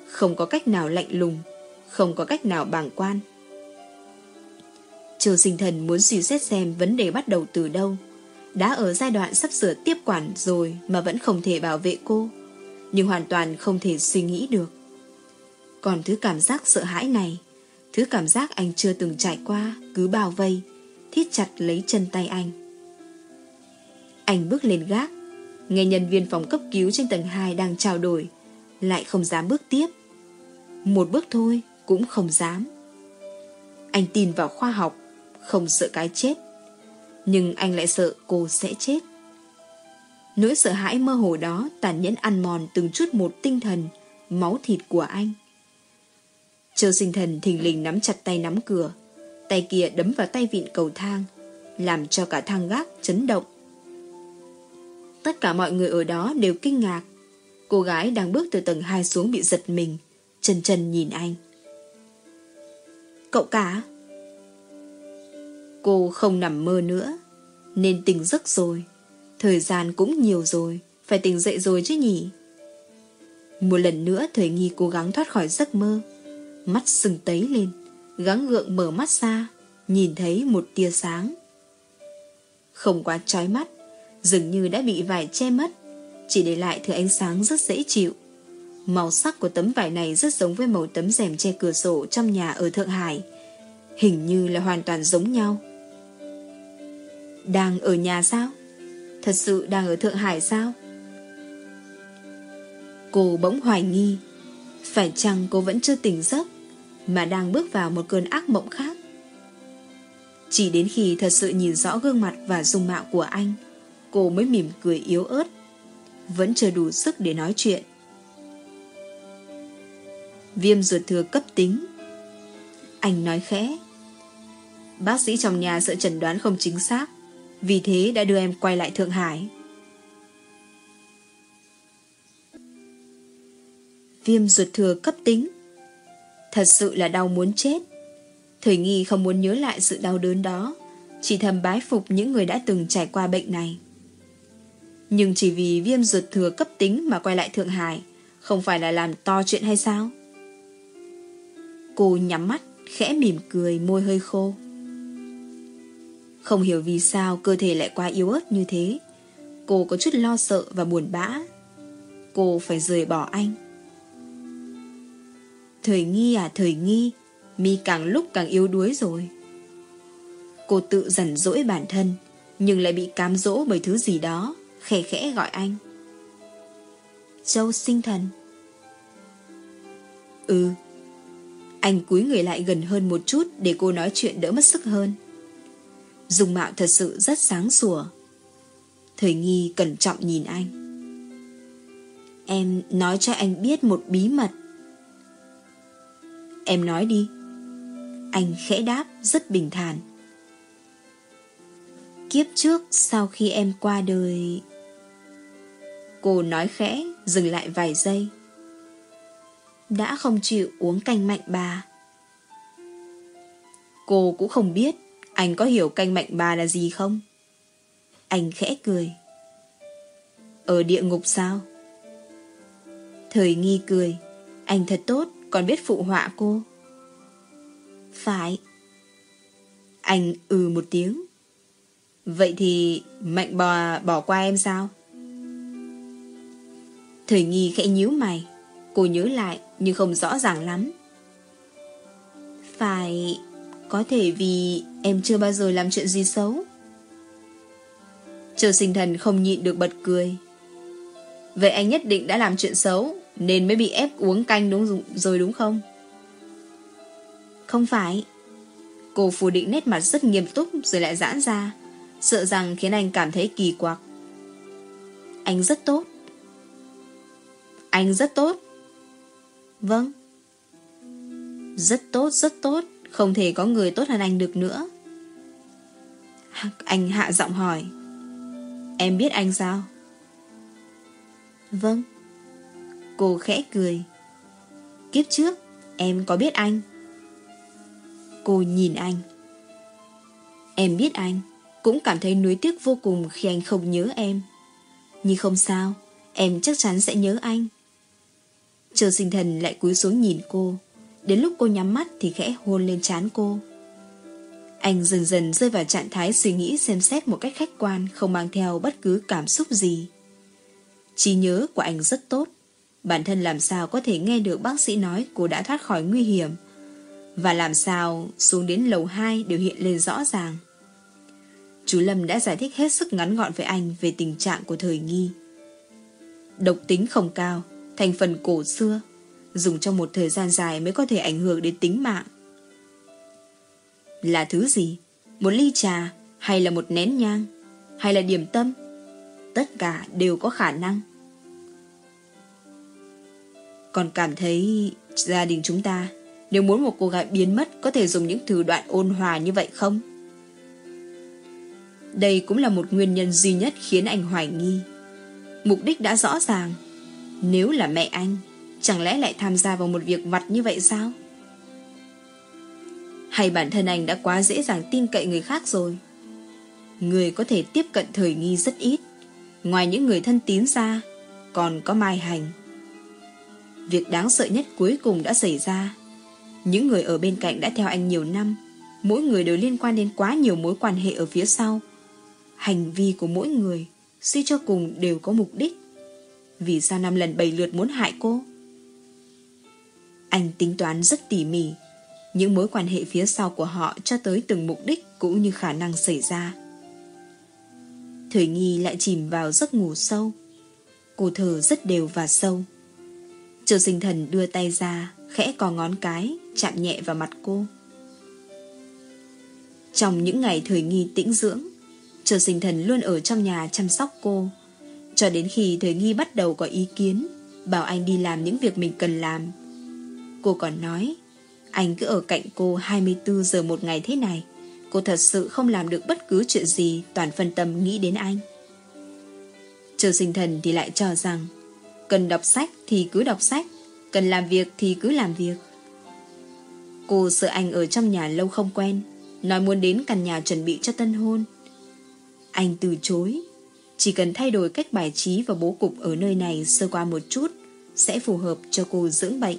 Speaker 1: Không có cách nào lạnh lùng, không có cách nào bàng quan. Trường sinh thần muốn suy xét xem vấn đề bắt đầu từ đâu. Đã ở giai đoạn sắp sửa tiếp quản rồi mà vẫn không thể bảo vệ cô, nhưng hoàn toàn không thể suy nghĩ được. Còn thứ cảm giác sợ hãi này, Thứ cảm giác anh chưa từng trải qua Cứ bao vây thiết chặt lấy chân tay anh Anh bước lên gác Nghe nhân viên phòng cấp cứu trên tầng 2 đang trao đổi Lại không dám bước tiếp. Một bước thôi Cũng không dám. Anh tin vào khoa học Không sợ cái chết. Nhưng anh lại sợ cô sẽ chết. Nỗi sợ hãi mơ hồ đó tàn nhẫn ăn mòn từng chút một tinh thần, máu thịt của anh. Châu sinh thần thình lình nắm chặt tay nắm cửa, tay kia đấm vào tay vịn cầu thang, làm cho cả thang gác chấn động. Tất cả mọi người ở đó đều kinh ngạc. Cô gái đang bước từ tầng 2 xuống bị giật mình, chân chân nhìn anh. Cậu cả? Cô không nằm mơ nữa, nên tỉnh giấc rồi. Thời gian cũng nhiều rồi, phải tỉnh dậy rồi chứ nhỉ? Một lần nữa thời nghi cố gắng thoát khỏi giấc mơ mắt sừng tấy lên, gắng gượng mở mắt ra, nhìn thấy một tia sáng. Không quá trói mắt, dường như đã bị vải che mất, chỉ để lại thứ ánh sáng rất dễ chịu. Màu sắc của tấm vải này rất giống với màu tấm rèm che cửa sổ trong nhà ở Thượng Hải. Hình như là hoàn toàn giống nhau. Đang ở nhà sao? Thật sự đang ở Thượng Hải sao? Cô bỗng hoài nghi phải chăng cô vẫn chưa tỉnh giấc mà đang bước vào một cơn ác mộng khác. Chỉ đến khi thật sự nhìn rõ gương mặt và dung mạo của anh, cô mới mỉm cười yếu ớt, vẫn chưa đủ sức để nói chuyện. Viêm ruột thừa cấp tính. Anh nói khẽ. Bác sĩ trong nhà sợ chẩn đoán không chính xác, vì thế đã đưa em quay lại Thượng Hải. Viêm ruột thừa cấp tính. Thật sự là đau muốn chết. Thời nghi không muốn nhớ lại sự đau đớn đó, chỉ thầm bái phục những người đã từng trải qua bệnh này. Nhưng chỉ vì viêm ruột thừa cấp tính mà quay lại Thượng Hải, không phải là làm to chuyện hay sao? Cô nhắm mắt, khẽ mỉm cười, môi hơi khô. Không hiểu vì sao cơ thể lại quá yếu ớt như thế. Cô có chút lo sợ và buồn bã. Cô phải rời bỏ anh. Thời nghi à thời nghi, mi càng lúc càng yếu đuối rồi. Cô tự dằn dỗi bản thân, nhưng lại bị cám dỗ bởi thứ gì đó, khẽ khẽ gọi anh. Châu sinh thần. Ừ. Anh cúi người lại gần hơn một chút để cô nói chuyện đỡ mất sức hơn. Dung mạo thật sự rất sáng sủa. Thời nghi cẩn trọng nhìn anh. Em nói cho anh biết một bí mật. Em nói đi. Anh khẽ đáp rất bình thản. Kiếp trước sau khi em qua đời... Cô nói khẽ, dừng lại vài giây. Đã không chịu uống canh mạnh bà. Cô cũng không biết anh có hiểu canh mạnh bà là gì không? Anh khẽ cười. Ở địa ngục sao? Thời nghi cười. Anh thật tốt, còn biết phụ họa cô. Phải. Anh ừ một tiếng. Vậy thì mạnh bò bỏ qua em sao? Thời nghi khẽ nhíu mày. Cô nhớ lại nhưng không rõ ràng lắm. Phải... Có thể vì em chưa bao giờ làm chuyện gì xấu. Chờ sinh thần không nhịn được bật cười. Vậy anh nhất định đã làm chuyện xấu nên mới bị ép uống canh đúng rồi đúng không? Không phải. Cô phủ định nét mặt rất nghiêm túc rồi lại giãn ra, sợ rằng khiến anh cảm thấy kỳ quặc. Anh rất tốt. Anh rất tốt. Vâng. Rất tốt, rất tốt. Không thể có người tốt hơn anh được nữa. Anh hạ giọng hỏi. Em biết anh sao? Vâng. Cô khẽ cười. Kiếp trước Em có biết anh? Cô nhìn anh. Em biết anh. Cũng cảm thấy nuối tiếc vô cùng khi anh không nhớ em. Nhưng không sao. Em chắc chắn sẽ nhớ anh. Chờ sinh thần lại cúi xuống nhìn cô Đến lúc cô nhắm mắt thì khẽ hôn lên trán cô. Anh dần dần rơi vào trạng thái suy nghĩ xem xét một cách khách quan không mang theo bất cứ cảm xúc gì. Trí nhớ của anh rất tốt. Bản thân làm sao có thể nghe được bác sĩ nói cô đã thoát khỏi nguy hiểm và làm sao xuống đến lầu 2 đều hiện lên rõ ràng. Chú Lâm đã giải thích hết sức ngắn gọn với anh về tình trạng của thời nghi. Độc tính không cao, thành phần cổ xưa, dùng trong một thời gian dài mới có thể ảnh hưởng đến tính mạng. Là thứ gì? Một ly trà hay là một nén nhang hay là điểm tâm? Tất cả đều có khả năng. Còn cảm thấy gia đình chúng ta nếu muốn một cô gái biến mất có thể dùng những thủ đoạn ôn hòa như vậy không? Đây cũng là một nguyên nhân duy nhất khiến anh hoài nghi. Mục đích đã rõ ràng. Nếu là mẹ anh Chẳng lẽ lại tham gia vào một việc vặt như vậy sao? Hay bản thân anh đã quá dễ dàng tin cậy người khác rồi? Người có thể tiếp cận thời nghi rất ít. Ngoài những người thân tín ra, còn có Mai Hành. Việc đáng sợ nhất cuối cùng đã xảy ra. Những người ở bên cạnh đã theo anh nhiều năm, mỗi người đều liên quan đến quá nhiều mối quan hệ ở phía sau. Hành vi của mỗi người, suy cho cùng đều có mục đích. Vì sao năm lần bảy lượt muốn hại cô? Anh tính toán rất tỉ mỉ, những mối quan hệ phía sau của họ cho tới từng mục đích cũng như khả năng xảy ra. Thời nghi lại chìm vào giấc ngủ sâu. Cô thở rất đều và sâu. Châu sinh thần đưa tay ra, khẽ có ngón cái, chạm nhẹ vào mặt cô. Trong những ngày thời nghi tĩnh dưỡng, Chờ sinh thần luôn ở trong nhà chăm sóc cô. Cho đến khi thời nghi bắt đầu có ý kiến, bảo anh đi làm những việc mình cần làm. Cô còn nói, anh cứ ở cạnh cô 24 giờ một ngày thế này. Cô thật sự không làm được bất cứ chuyện gì toàn phân tâm nghĩ đến anh. Chờ sinh thần thì lại cho rằng cần đọc sách thì cứ đọc sách, cần làm việc thì cứ làm việc. Cô sợ anh ở trong nhà lâu không quen, nói muốn đến căn nhà chuẩn bị cho tân hôn. Anh từ chối, chỉ cần thay đổi cách bài trí và bố cục ở nơi này sơ qua một chút sẽ phù hợp cho cô dưỡng bệnh.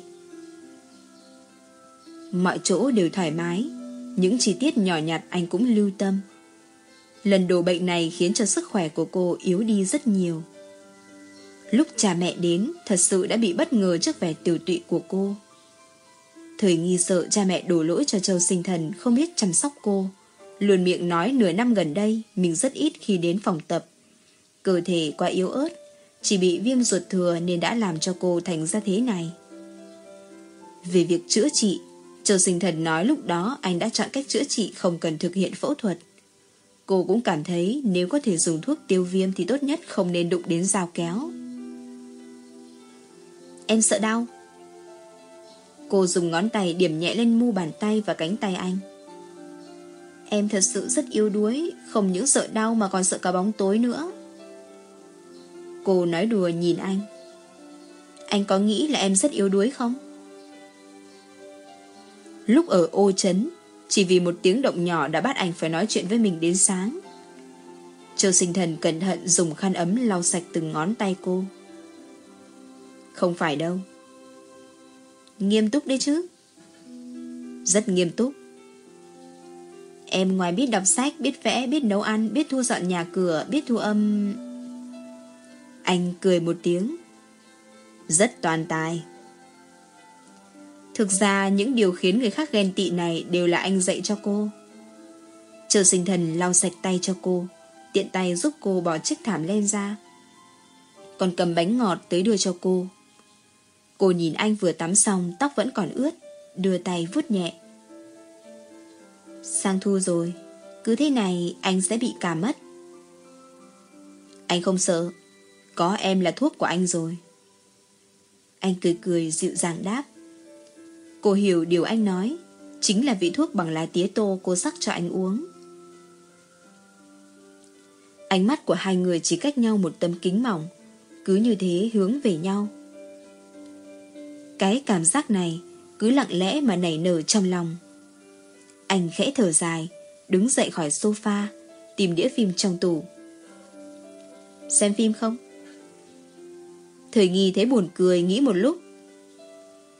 Speaker 1: Mọi chỗ đều thoải mái, những chi tiết nhỏ nhặt anh cũng lưu tâm. Lần đổ bệnh này khiến cho sức khỏe của cô yếu đi rất nhiều. Lúc cha mẹ đến, thật sự đã bị bất ngờ trước vẻ tiểu tụy của cô. Thời nghi sợ cha mẹ đổ lỗi cho châu sinh thần không biết chăm sóc cô. Luôn miệng nói nửa năm gần đây mình rất ít khi đến phòng tập. Cơ thể quá yếu ớt, chỉ bị viêm ruột thừa nên đã làm cho cô thành ra thế này. Về việc chữa trị, Châu sinh thần nói lúc đó anh đã chọn cách chữa trị không cần thực hiện phẫu thuật. Cô cũng cảm thấy nếu có thể dùng thuốc tiêu viêm thì tốt nhất không nên đụng đến dao kéo. Em sợ đau. Cô dùng ngón tay điểm nhẹ lên mu bàn tay và cánh tay anh. Em thật sự rất yếu đuối, không những sợ đau mà còn sợ cả bóng tối nữa. Cô nói đùa nhìn anh. Anh có nghĩ là em rất yếu đuối không? Lúc ở ô chấn, chỉ vì một tiếng động nhỏ đã bắt anh phải nói chuyện với mình đến sáng. Châu sinh thần cẩn thận dùng khăn ấm lau sạch từng ngón tay cô. Không phải đâu. Nghiêm túc đấy chứ. Rất nghiêm túc. Em ngoài biết đọc sách, biết vẽ, biết nấu ăn, biết thu dọn nhà cửa, biết thu âm... Anh cười một tiếng. Rất toàn tài. Thực ra những điều khiến người khác ghen tị này đều là anh dạy cho cô. Chờ sinh thần lau sạch tay cho cô, tiện tay giúp cô bỏ chiếc thảm lên ra. Còn cầm bánh ngọt tới đưa cho cô. Cô nhìn anh vừa tắm xong, tóc vẫn còn ướt, đưa tay vuốt nhẹ. Sang thu rồi, cứ thế này anh sẽ bị cảm mất. Anh không sợ, có em là thuốc của anh rồi. Anh cười cười dịu dàng đáp. Cô hiểu điều anh nói, chính là vị thuốc bằng lá tía tô cô sắc cho anh uống. Ánh mắt của hai người chỉ cách nhau một tấm kính mỏng, cứ như thế hướng về nhau. Cái cảm giác này cứ lặng lẽ mà nảy nở trong lòng. Anh khẽ thở dài, đứng dậy khỏi sofa, tìm đĩa phim trong tủ. Xem phim không? Thời nghi thấy buồn cười nghĩ một lúc.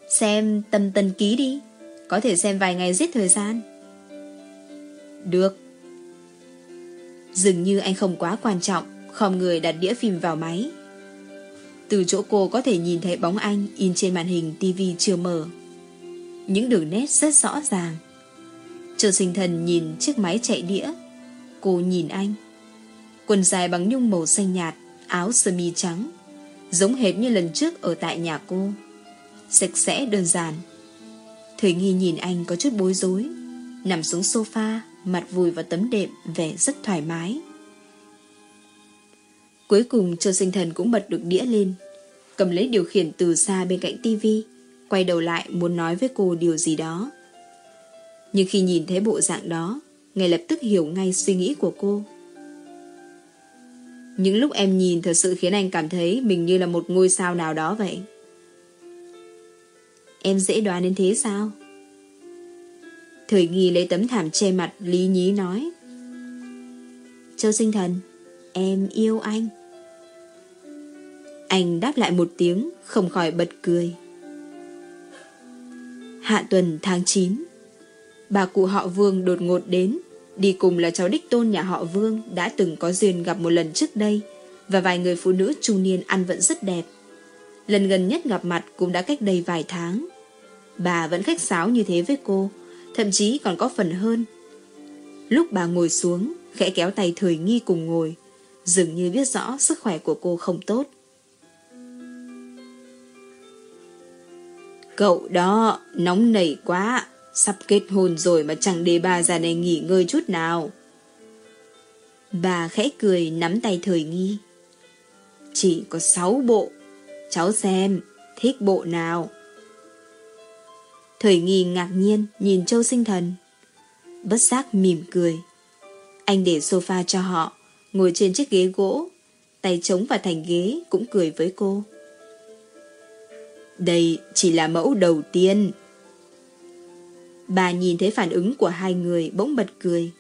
Speaker 1: Xem tâm tân ký đi, có thể xem vài ngày giết thời gian. Được. Dường như anh không quá quan trọng, không người đặt đĩa phim vào máy. Từ chỗ cô có thể nhìn thấy bóng anh in trên màn hình tivi chưa mở. Những đường nét rất rõ ràng. Trợ sinh thần nhìn chiếc máy chạy đĩa. Cô nhìn anh. Quần dài bằng nhung màu xanh nhạt, áo sơ mi trắng. Giống hệt như lần trước ở tại nhà cô. Sạch sẽ đơn giản. Thời nghi nhìn anh có chút bối rối. Nằm xuống sofa, mặt vùi vào tấm đệm, vẻ rất thoải mái. Cuối cùng Châu Sinh Thần cũng bật được đĩa lên, cầm lấy điều khiển từ xa bên cạnh tivi, quay đầu lại muốn nói với cô điều gì đó. Nhưng khi nhìn thấy bộ dạng đó, ngay lập tức hiểu ngay suy nghĩ của cô. Những lúc em nhìn thật sự khiến anh cảm thấy mình như là một ngôi sao nào đó vậy. Em dễ đoán đến thế sao? Thời nghi lấy tấm thảm che mặt lý nhí nói. Châu sinh thần, em yêu anh. Anh đáp lại một tiếng, không khỏi bật cười. Hạ tuần tháng 9 Bà cụ họ Vương đột ngột đến, đi cùng là cháu đích tôn nhà họ Vương đã từng có duyên gặp một lần trước đây, và vài người phụ nữ trung niên ăn vẫn rất đẹp. Lần gần nhất gặp mặt cũng đã cách đây vài tháng. Bà vẫn khách sáo như thế với cô, thậm chí còn có phần hơn. Lúc bà ngồi xuống, khẽ kéo tay thời nghi cùng ngồi, dường như biết rõ sức khỏe của cô không tốt. Cậu đó, nóng nảy quá, sắp kết hôn rồi mà chẳng để bà già này nghỉ ngơi chút nào. Bà khẽ cười nắm tay thời nghi. Chỉ có sáu bộ, cháu xem, thích bộ nào. Thời nghi ngạc nhiên nhìn châu sinh thần. Bất giác mỉm cười. Anh để sofa cho họ, ngồi trên chiếc ghế gỗ, tay chống vào thành ghế cũng cười với cô. Đây chỉ là mẫu đầu tiên. Bà nhìn thấy phản ứng của hai người bỗng bật cười.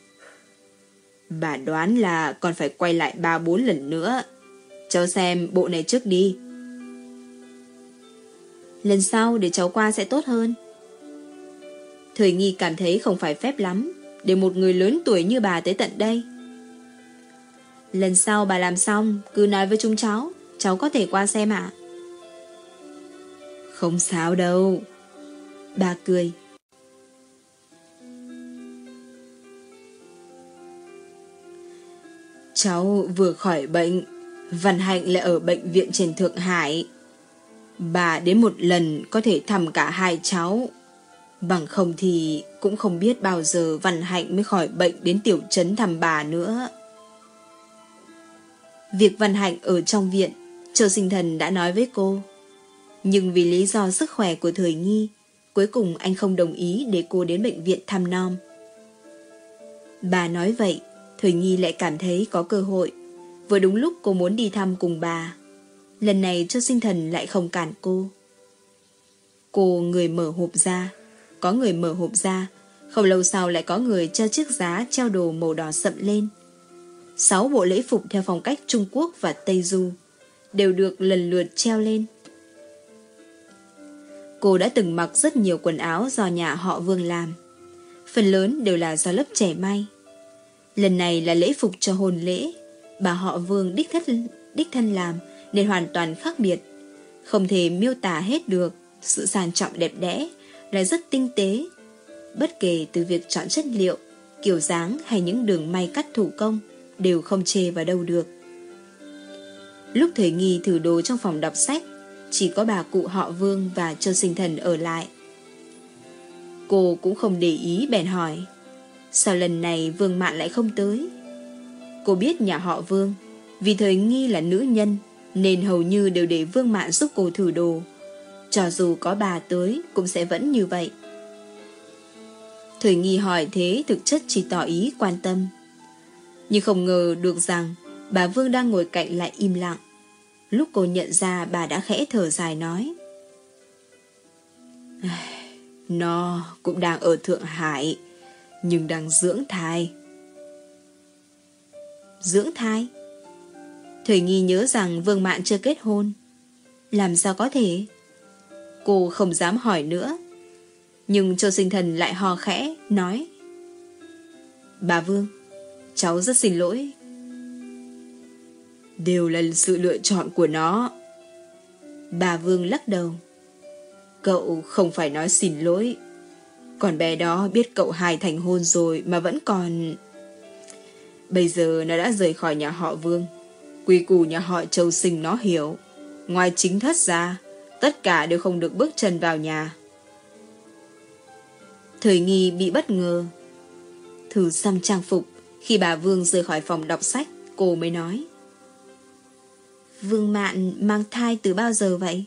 Speaker 1: Bà đoán là còn phải quay lại ba bốn lần nữa. Cháu xem bộ này trước đi. Lần sau để cháu qua sẽ tốt hơn. Thời nghi cảm thấy không phải phép lắm để một người lớn tuổi như bà tới tận đây. Lần sau bà làm xong, cứ nói với chúng cháu, cháu có thể qua xem ạ. Không sao đâu. Bà cười. Cháu vừa khỏi bệnh, Văn Hạnh lại ở bệnh viện trên Thượng Hải. Bà đến một lần có thể thăm cả hai cháu. Bằng không thì cũng không biết bao giờ Văn Hạnh mới khỏi bệnh đến tiểu trấn thăm bà nữa. Việc Văn Hạnh ở trong viện, Châu Sinh Thần đã nói với cô. Nhưng vì lý do sức khỏe của thời nghi, cuối cùng anh không đồng ý để cô đến bệnh viện thăm nom. Bà nói vậy, thời Nhi lại cảm thấy có cơ hội. Vừa đúng lúc cô muốn đi thăm cùng bà. Lần này cho Sinh Thần lại không cản cô. Cô người mở hộp ra, có người mở hộp ra, không lâu sau lại có người cho chiếc giá treo đồ màu đỏ sậm lên. Sáu bộ lễ phục theo phong cách Trung Quốc và Tây Du đều được lần lượt treo lên. Cô đã từng mặc rất nhiều quần áo do nhà họ Vương làm. Phần lớn đều là do lớp trẻ may. Lần này là lễ phục cho hôn lễ. Bà họ Vương đích, thất, đích thân làm nên hoàn toàn khác biệt. Không thể miêu tả hết được sự sàn trọng đẹp đẽ lại rất tinh tế. Bất kể từ việc chọn chất liệu, kiểu dáng hay những đường may cắt thủ công đều không chê vào đâu được. Lúc thời nghi thử đồ trong phòng đọc sách, chỉ có bà cụ họ Vương và Châu Sinh Thần ở lại. Cô cũng không để ý bèn hỏi, sao lần này Vương Mạn lại không tới? Cô biết nhà họ Vương, vì thời nghi là nữ nhân, nên hầu như đều để Vương Mạn giúp cô thử đồ. Cho dù có bà tới, cũng sẽ vẫn như vậy. Thời nghi hỏi thế thực chất chỉ tỏ ý quan tâm. Nhưng không ngờ được rằng bà Vương đang ngồi cạnh lại im lặng. Lúc cô nhận ra bà đã khẽ thở dài nói. Nó cũng đang ở Thượng Hải, nhưng đang dưỡng thai. Dưỡng thai? Thời nghi nhớ rằng Vương Mạn chưa kết hôn. Làm sao có thể? Cô không dám hỏi nữa. Nhưng Châu Sinh Thần lại hò khẽ, nói. Bà Vương, cháu rất xin lỗi. Đều là sự lựa chọn của nó. Bà Vương lắc đầu. Cậu không phải nói xin lỗi. Còn bé đó biết cậu hai thành hôn rồi mà vẫn còn... Bây giờ nó đã rời khỏi nhà họ Vương. Quy củ nhà họ Châu Sinh nó hiểu. Ngoài chính thất ra, tất cả đều không được bước chân vào nhà. Thời nghi bị bất ngờ. Thử xăm trang phục, khi bà Vương rời khỏi phòng đọc sách, cô mới nói. Vương Mạn mang thai từ bao giờ vậy?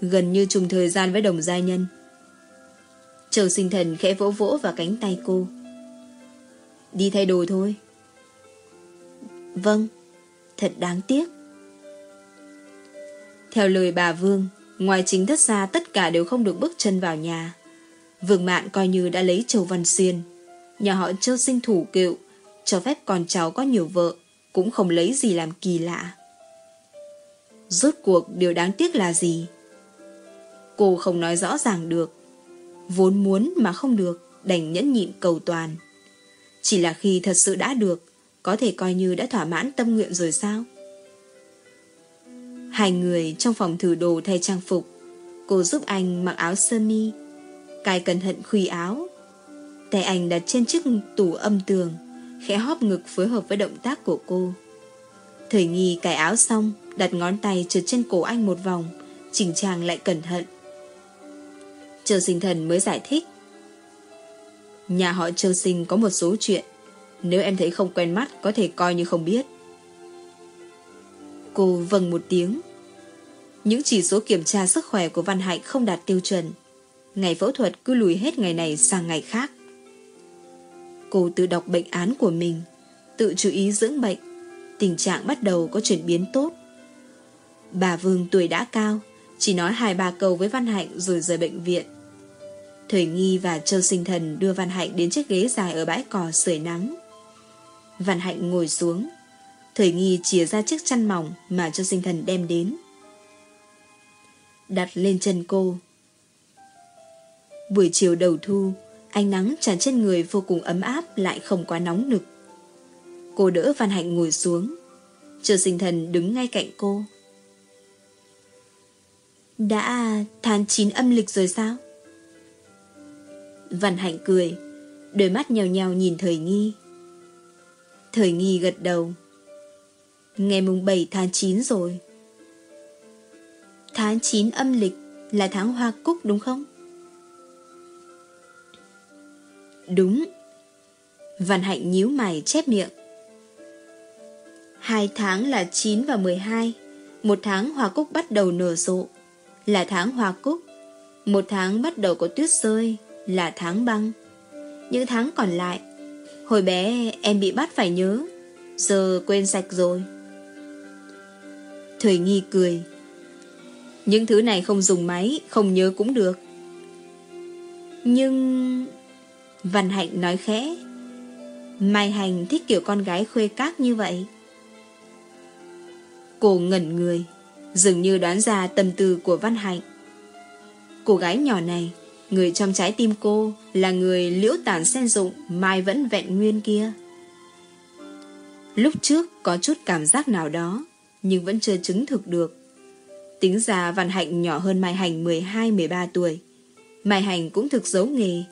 Speaker 1: Gần như trùng thời gian với đồng gia nhân. Châu sinh thần khẽ vỗ vỗ vào cánh tay cô. Đi thay đồ thôi. Vâng, thật đáng tiếc. Theo lời bà Vương, ngoài chính thất ra tất cả đều không được bước chân vào nhà. Vương Mạn coi như đã lấy Châu Văn Xuyên. Nhà họ Châu sinh thủ cựu, cho phép con cháu có nhiều vợ, cũng không lấy gì làm kỳ lạ. Rốt cuộc điều đáng tiếc là gì? Cô không nói rõ ràng được. Vốn muốn mà không được, đành nhẫn nhịn cầu toàn. Chỉ là khi thật sự đã được, có thể coi như đã thỏa mãn tâm nguyện rồi sao? Hai người trong phòng thử đồ thay trang phục, cô giúp anh mặc áo sơ mi, cài cẩn thận khuy áo. Tay anh đặt trên chiếc tủ âm tường, khẽ hóp ngực phối hợp với động tác của cô. Thời nghi cài áo xong, đặt ngón tay trượt trên cổ anh một vòng, chỉnh Trang lại cẩn thận. Châu sinh thần mới giải thích. Nhà họ Châu sinh có một số chuyện. Nếu em thấy không quen mắt có thể coi như không biết. Cô vâng một tiếng. Những chỉ số kiểm tra sức khỏe của Văn Hạnh không đạt tiêu chuẩn. Ngày phẫu thuật cứ lùi hết ngày này sang ngày khác. Cô tự đọc bệnh án của mình, tự chú ý dưỡng bệnh. Tình trạng bắt đầu có chuyển biến tốt. Bà Vương tuổi đã cao, chỉ nói hai ba câu với Văn Hạnh rồi rời bệnh viện. Thời Nghi và Châu Sinh Thần đưa Văn Hạnh đến chiếc ghế dài ở bãi cỏ sưởi nắng. Văn Hạnh ngồi xuống. Thời Nghi chìa ra chiếc chăn mỏng mà Châu Sinh Thần đem đến. Đặt lên chân cô. Buổi chiều đầu thu, ánh nắng tràn trên người vô cùng ấm áp lại không quá nóng nực. Cô đỡ Văn Hạnh ngồi xuống. Châu Sinh Thần đứng ngay cạnh cô. Đã tháng 9 âm lịch rồi sao? Văn Hạnh cười, đôi mắt nhèo nhèo nhìn Thời Nghi. Thời Nghi gật đầu. Ngày mùng 7 tháng 9 rồi. Tháng 9 âm lịch là tháng hoa cúc đúng không? Đúng. Văn Hạnh nhíu mày chép miệng. Hai tháng là 9 và 12. Một tháng hoa cúc bắt đầu nở rộ là tháng hoa cúc. Một tháng bắt đầu có tuyết rơi là tháng băng. Những tháng còn lại, hồi bé em bị bắt phải nhớ, giờ quên sạch rồi. Thời nghi cười. Những thứ này không dùng máy, không nhớ cũng được. Nhưng... Văn Hạnh nói khẽ. Mai Hành thích kiểu con gái khuê các như vậy. Cô ngẩn người, dường như đoán ra tâm tư của Văn Hạnh. Cô gái nhỏ này Người trong trái tim cô là người liễu tản sen dụng mai vẫn vẹn nguyên kia. Lúc trước có chút cảm giác nào đó, nhưng vẫn chưa chứng thực được. Tính ra Văn Hạnh nhỏ hơn Mai Hành 12-13 tuổi. Mai Hành cũng thực giấu nghề.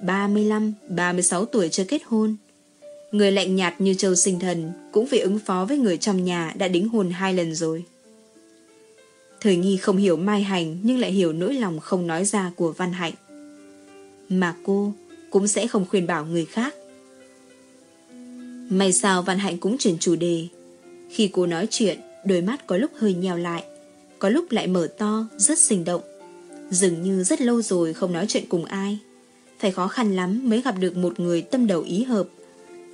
Speaker 1: 35-36 tuổi chưa kết hôn. Người lạnh nhạt như châu sinh thần cũng phải ứng phó với người trong nhà đã đính hôn hai lần rồi. Thời nghi không hiểu Mai Hành nhưng lại hiểu nỗi lòng không nói ra của Văn Hạnh. Mà cô cũng sẽ không khuyên bảo người khác. May sao Văn Hạnh cũng chuyển chủ đề. Khi cô nói chuyện, đôi mắt có lúc hơi nheo lại, có lúc lại mở to, rất sinh động. Dường như rất lâu rồi không nói chuyện cùng ai. Phải khó khăn lắm mới gặp được một người tâm đầu ý hợp.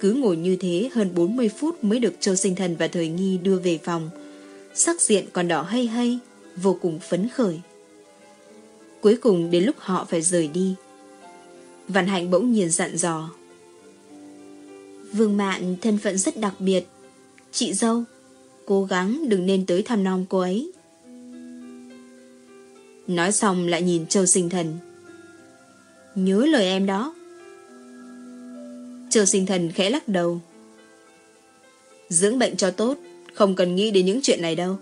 Speaker 1: Cứ ngồi như thế hơn 40 phút mới được Châu Sinh Thần và Thời Nghi đưa về phòng. Sắc diện còn đỏ hay hay, vô cùng phấn khởi. Cuối cùng đến lúc họ phải rời đi. Văn Hạnh bỗng nhiên dặn dò. Vương Mạn thân phận rất đặc biệt. Chị dâu, cố gắng đừng nên tới thăm non cô ấy. Nói xong lại nhìn Châu Sinh Thần. Nhớ lời em đó. Châu Sinh Thần khẽ lắc đầu. Dưỡng bệnh cho tốt, không cần nghĩ đến những chuyện này đâu.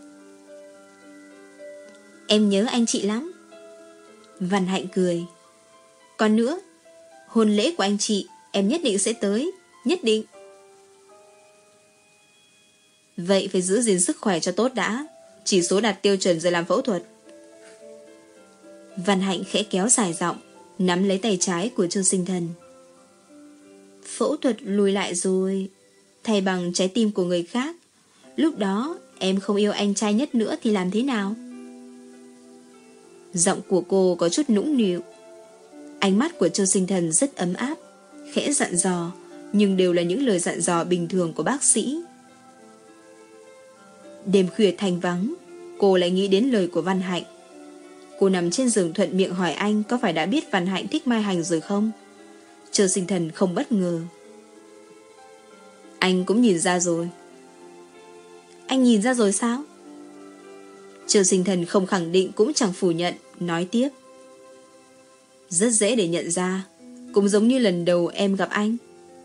Speaker 1: Em nhớ anh chị lắm. Văn Hạnh cười. Còn nữa, hôn lễ của anh chị em nhất định sẽ tới, nhất định. Vậy phải giữ gìn sức khỏe cho tốt đã, chỉ số đạt tiêu chuẩn rồi làm phẫu thuật. Văn Hạnh khẽ kéo dài giọng, nắm lấy tay trái của Trương Sinh Thần. Phẫu thuật lùi lại rồi, thay bằng trái tim của người khác. Lúc đó em không yêu anh trai nhất nữa thì làm thế nào? Giọng của cô có chút nũng nịu. Ánh mắt của Châu Sinh Thần rất ấm áp, khẽ dặn dò, nhưng đều là những lời dặn dò bình thường của bác sĩ. Đêm khuya thành vắng, cô lại nghĩ đến lời của Văn Hạnh. Cô nằm trên giường thuận miệng hỏi anh có phải đã biết Văn Hạnh thích Mai Hành rồi không? Châu Sinh Thần không bất ngờ. Anh cũng nhìn ra rồi. Anh nhìn ra rồi sao? Trường sinh thần không khẳng định cũng chẳng phủ nhận, nói tiếp. Rất dễ để nhận ra, cũng giống như lần đầu em gặp anh,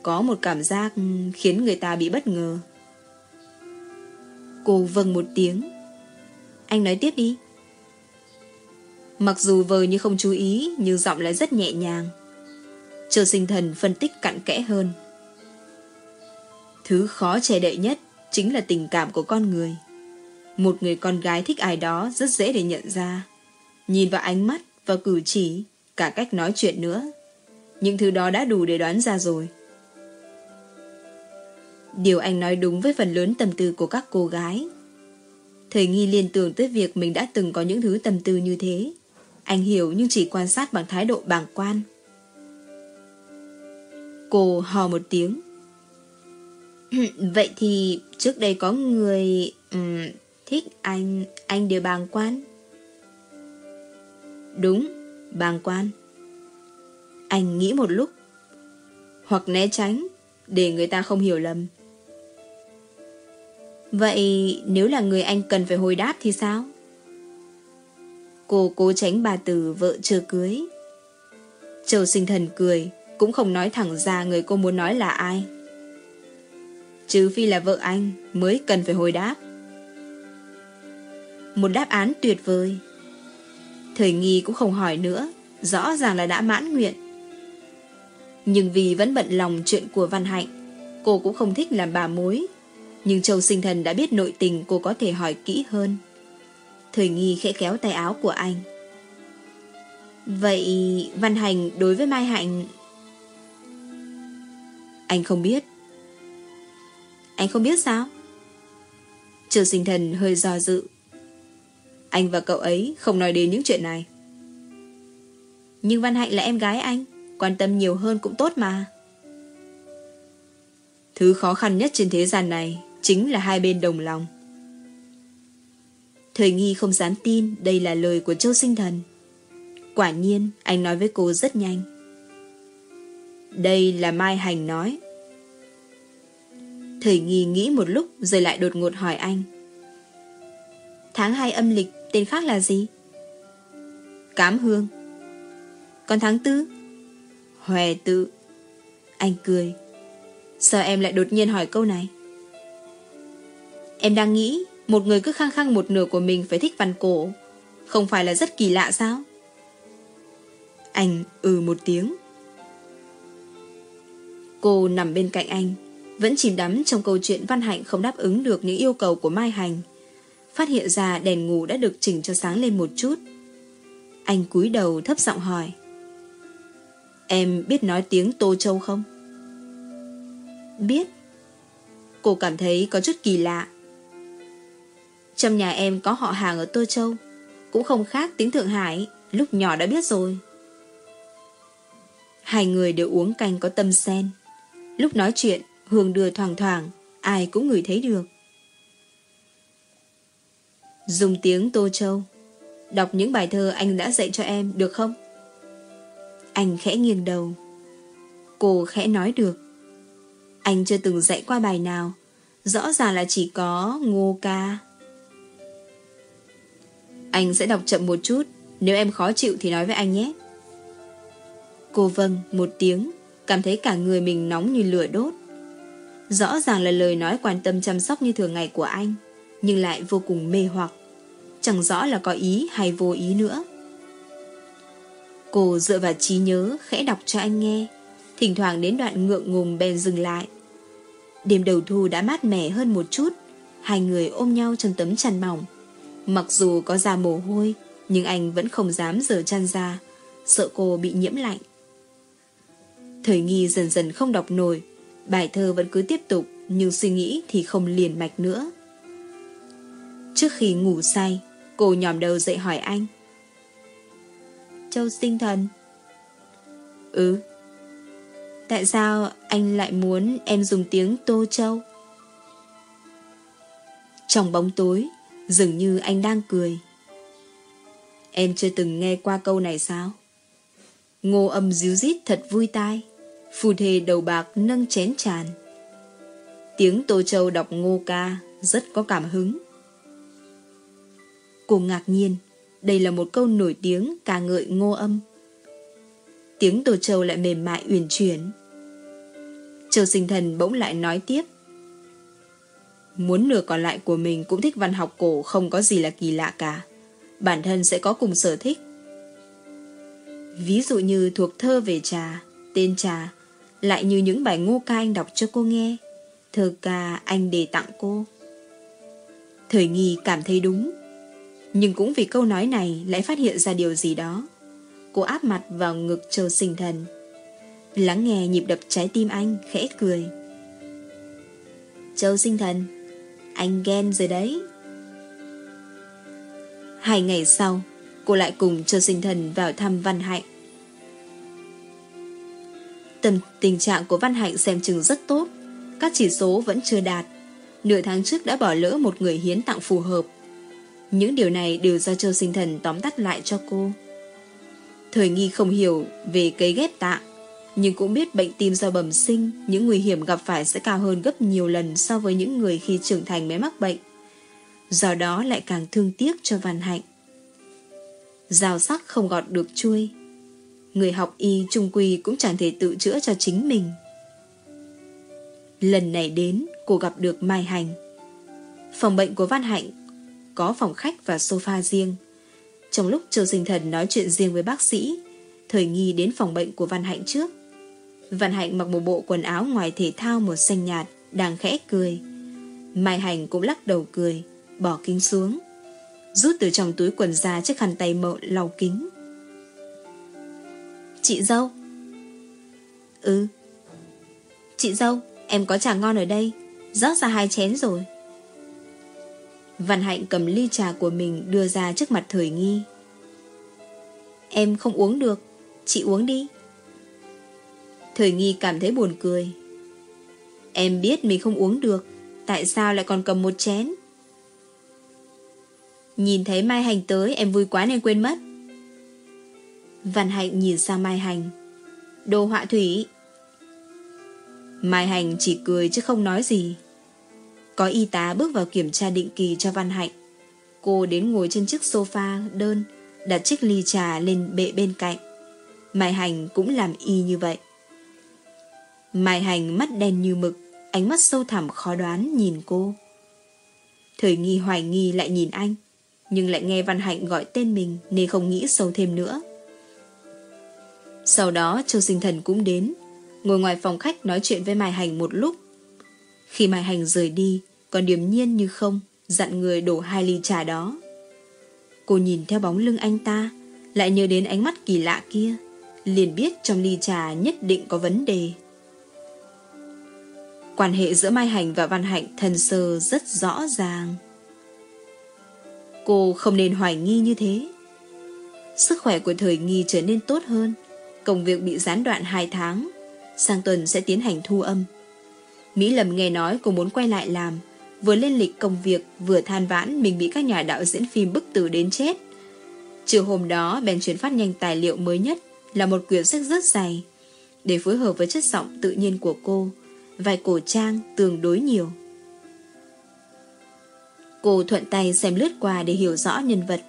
Speaker 1: có một cảm giác ừ, khiến người ta bị bất ngờ. Cô vâng một tiếng. Anh nói tiếp đi. Mặc dù vờ như không chú ý, nhưng giọng lại rất nhẹ nhàng. Trường sinh thần phân tích cặn kẽ hơn. Thứ khó che đậy nhất chính là tình cảm của con người. Một người con gái thích ai đó rất dễ để nhận ra. Nhìn vào ánh mắt và cử chỉ, cả cách nói chuyện nữa. Những thứ đó đã đủ để đoán ra rồi. Điều anh nói đúng với phần lớn tâm tư của các cô gái. Thời nghi liên tưởng tới việc mình đã từng có những thứ tâm tư như thế. Anh hiểu nhưng chỉ quan sát bằng thái độ bàng quan. Cô hò một tiếng. Vậy thì trước đây có người um, thích anh, anh đều bàng quan. Đúng, bàng quan. Anh nghĩ một lúc. Hoặc né tránh, để người ta không hiểu lầm. Vậy nếu là người anh cần phải hồi đáp thì sao? Cô cố tránh bà tử vợ chưa cưới. Châu sinh thần cười, cũng không nói thẳng ra người cô muốn nói là ai. Trừ phi là vợ anh mới cần phải hồi đáp. Một đáp án tuyệt vời. Thời nghi cũng không hỏi nữa, rõ ràng là đã mãn nguyện. Nhưng vì vẫn bận lòng chuyện của Văn Hạnh, cô cũng không thích làm bà mối. Nhưng Châu Sinh Thần đã biết nội tình cô có thể hỏi kỹ hơn. Thời nghi khẽ kéo tay áo của anh. Vậy Văn Hành đối với Mai Hạnh... Anh không biết. Anh không biết sao? Châu Sinh Thần hơi do dự. Anh và cậu ấy không nói đến những chuyện này. Nhưng Văn Hạnh là em gái anh, quan tâm nhiều hơn cũng tốt mà. Thứ khó khăn nhất trên thế gian này chính là hai bên đồng lòng. Thời nghi không dám tin đây là lời của Châu Sinh Thần. Quả nhiên, anh nói với cô rất nhanh. Đây là Mai Hành nói. Thời nghi nghĩ một lúc rồi lại đột ngột hỏi anh. Tháng 2 âm lịch tên khác là gì? Cám hương. Còn tháng tư? Hòe tự. Anh cười. Sao em lại đột nhiên hỏi câu này? Em đang nghĩ một người cứ khăng khăng một nửa của mình phải thích văn cổ. Không phải là rất kỳ lạ sao? Anh ừ một tiếng. Cô nằm bên cạnh anh, vẫn chìm đắm trong câu chuyện Văn Hạnh không đáp ứng được những yêu cầu của Mai Hành. Phát hiện ra đèn ngủ đã được chỉnh cho sáng lên một chút. Anh cúi đầu thấp giọng hỏi. Em biết nói tiếng Tô Châu không? Biết. Cô cảm thấy có chút kỳ lạ. Trong nhà em có họ hàng ở Tô Châu, Cũng không khác tiếng Thượng Hải, Lúc nhỏ đã biết rồi Hai người đều uống canh có tâm sen Lúc nói chuyện, Hương đưa thoảng thoảng, Ai cũng ngửi thấy được Dùng tiếng Tô Châu. Đọc những bài thơ anh đã dạy cho em, Được không? Anh khẽ nghiêng đầu. Cô khẽ nói được. Anh chưa từng dạy qua bài nào. Rõ ràng là chỉ có ngô ca. Anh sẽ đọc chậm một chút. Nếu em khó chịu thì nói với anh nhé. Cô vâng một tiếng. Cảm thấy cả người mình nóng như lửa đốt. Rõ ràng là lời nói quan tâm chăm sóc như thường ngày của anh. Nhưng lại vô cùng mê hoặc. Chẳng rõ là có ý hay vô ý nữa. Cô dựa vào trí nhớ Khẽ đọc cho anh nghe. Thỉnh thoảng đến đoạn ngượng ngùng bèn dừng lại. Đêm đầu thu đã mát mẻ hơn một chút. Hai người ôm nhau trong tấm chăn mỏng. Mặc dù có ra mồ hôi, nhưng anh vẫn không dám dở chăn ra, sợ cô bị nhiễm lạnh. Thời nghi dần dần không đọc nổi, bài thơ vẫn cứ tiếp tục, nhưng suy nghĩ thì không liền mạch nữa. Trước khi ngủ say, cô nhòm đầu dậy hỏi anh. Châu sinh thần. Ừ. Tại sao anh lại muốn em dùng tiếng Tô Châu? Trong bóng tối, Dường như anh đang cười. Em chưa từng nghe qua câu này sao? Ngô âm díu dít thật vui tai. Phù thề đầu bạc nâng chén tràn. Tiếng Tô Châu đọc ngô ca rất có cảm hứng. Cô ngạc nhiên, đây là một câu nổi tiếng ca ngợi ngô âm. Tiếng Tô Châu lại mềm mại uyển chuyển. Châu sinh thần bỗng lại nói tiếp. Muốn nửa còn lại của mình cũng thích văn học cổ không có gì là kỳ lạ cả. Bản thân sẽ có cùng sở thích. Ví dụ như thuộc thơ về trà, tên trà, lại như những bài ngô ca anh đọc cho cô nghe, thơ ca anh đề tặng cô. Thời nghi cảm thấy đúng. Nhưng cũng vì câu nói này lại phát hiện ra điều gì đó. Cô áp mặt vào ngực Châu Sinh Thần. Lắng nghe nhịp đập trái tim anh, khẽ cười. Châu Sinh Thần, anh ghen rồi đấy. Hai ngày sau, cô lại cùng Châu Sinh Thần vào thăm Văn Hạnh. Tâm tình trạng của Văn Hạnh xem chừng rất tốt, các chỉ số vẫn chưa đạt. Nửa tháng trước đã bỏ lỡ một người hiến tặng phù hợp. Những điều này đều do Châu Sinh Thần tóm tắt lại cho cô. Thời nghi không hiểu về cấy ghép tạng, nhưng cũng biết bệnh tim do bẩm sinh, những nguy hiểm gặp phải sẽ cao hơn gấp nhiều lần so với những người khi trưởng thành mới mắc bệnh. Do đó lại càng thương tiếc cho Văn Hạnh. Rào sắc không gọt được chui. Người học y trung quy cũng chẳng thể tự chữa cho chính mình. Lần này đến, cô gặp được Mai Hành. Phòng bệnh của Văn Hạnh có phòng khách và sofa riêng. Trong lúc Châu Sinh Thần nói chuyện riêng với bác sĩ, Thời Nghi đến phòng bệnh của Văn Hạnh trước. Văn Hạnh mặc một bộ quần áo ngoài thể thao màu xanh nhạt, đang khẽ cười. Mai Hành cũng lắc đầu cười, bỏ kính xuống. Rút từ trong túi quần ra chiếc khăn tay mậu lau kính. Chị dâu Ừ Chị dâu, em có trà ngon ở đây rót ra hai chén rồi. Văn Hạnh cầm ly trà của mình đưa ra trước mặt thời nghi. Em không uống được, chị uống đi. Thời nghi cảm thấy buồn cười. Em biết mình không uống được, tại sao lại còn cầm một chén? Nhìn thấy Mai Hành tới em vui quá nên quên mất. Văn Hạnh nhìn sang Mai Hành. Đồ họa thủy. Mai Hành chỉ cười chứ không nói gì. Có y tá bước vào kiểm tra định kỳ cho Văn Hạnh. Cô đến ngồi trên chiếc sofa đơn, đặt chiếc ly trà lên bệ bên cạnh. Mai Hành cũng làm y như vậy. Mai Hành mắt đen như mực, ánh mắt sâu thẳm khó đoán nhìn cô. Thời nghi hoài nghi lại nhìn anh, nhưng lại nghe Văn Hạnh gọi tên mình nên không nghĩ sâu thêm nữa. Sau đó Châu Sinh Thần cũng đến, ngồi ngoài phòng khách nói chuyện với Mai Hành một lúc. Khi Mai Hành rời đi, còn điềm nhiên như không, dặn người đổ hai ly trà đó. Cô nhìn theo bóng lưng anh ta, lại nhớ đến ánh mắt kỳ lạ kia, liền biết trong ly trà nhất định có vấn đề. Quan hệ giữa Mai Hành và Văn Hạnh thần sơ rất rõ ràng. Cô không nên hoài nghi như thế. Sức khỏe của thời nghi trở nên tốt hơn, công việc bị gián đoạn 2 tháng, sang tuần sẽ tiến hành thu âm. Mỹ Lâm nghe nói cô muốn quay lại làm, vừa lên lịch công việc vừa than vãn mình bị các nhà đạo diễn phim bức tử đến chết. Chiều hôm đó bèn chuyển phát nhanh tài liệu mới nhất là một quyển sách rất dày để phối hợp với chất giọng tự nhiên của cô, vài cổ trang tương đối nhiều. Cô thuận tay xem lướt qua để hiểu rõ nhân vật.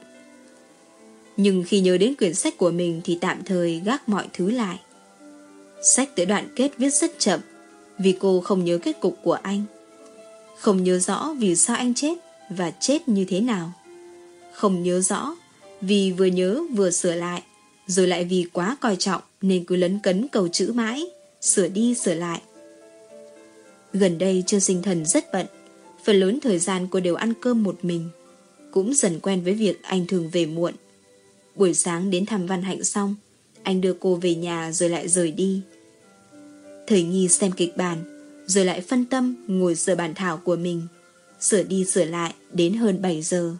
Speaker 1: Nhưng khi nhớ đến quyển sách của mình thì tạm thời gác mọi thứ lại. Sách tới đoạn kết viết rất chậm vì cô không nhớ kết cục của anh. Không nhớ rõ vì sao anh chết và chết như thế nào. Không nhớ rõ vì vừa nhớ vừa sửa lại rồi lại vì quá coi trọng nên cứ lấn cấn cầu chữ mãi, sửa đi sửa lại. Gần đây Trương Sinh Thần rất bận, phần lớn thời gian cô đều ăn cơm một mình. Cũng dần quen với việc anh thường về muộn. Buổi sáng đến thăm Văn Hạnh xong, anh đưa cô về nhà rồi lại rời đi. Thời nghi xem kịch bản, rồi lại phân tâm ngồi sửa bản thảo của mình, sửa đi sửa lại đến hơn 7 giờ.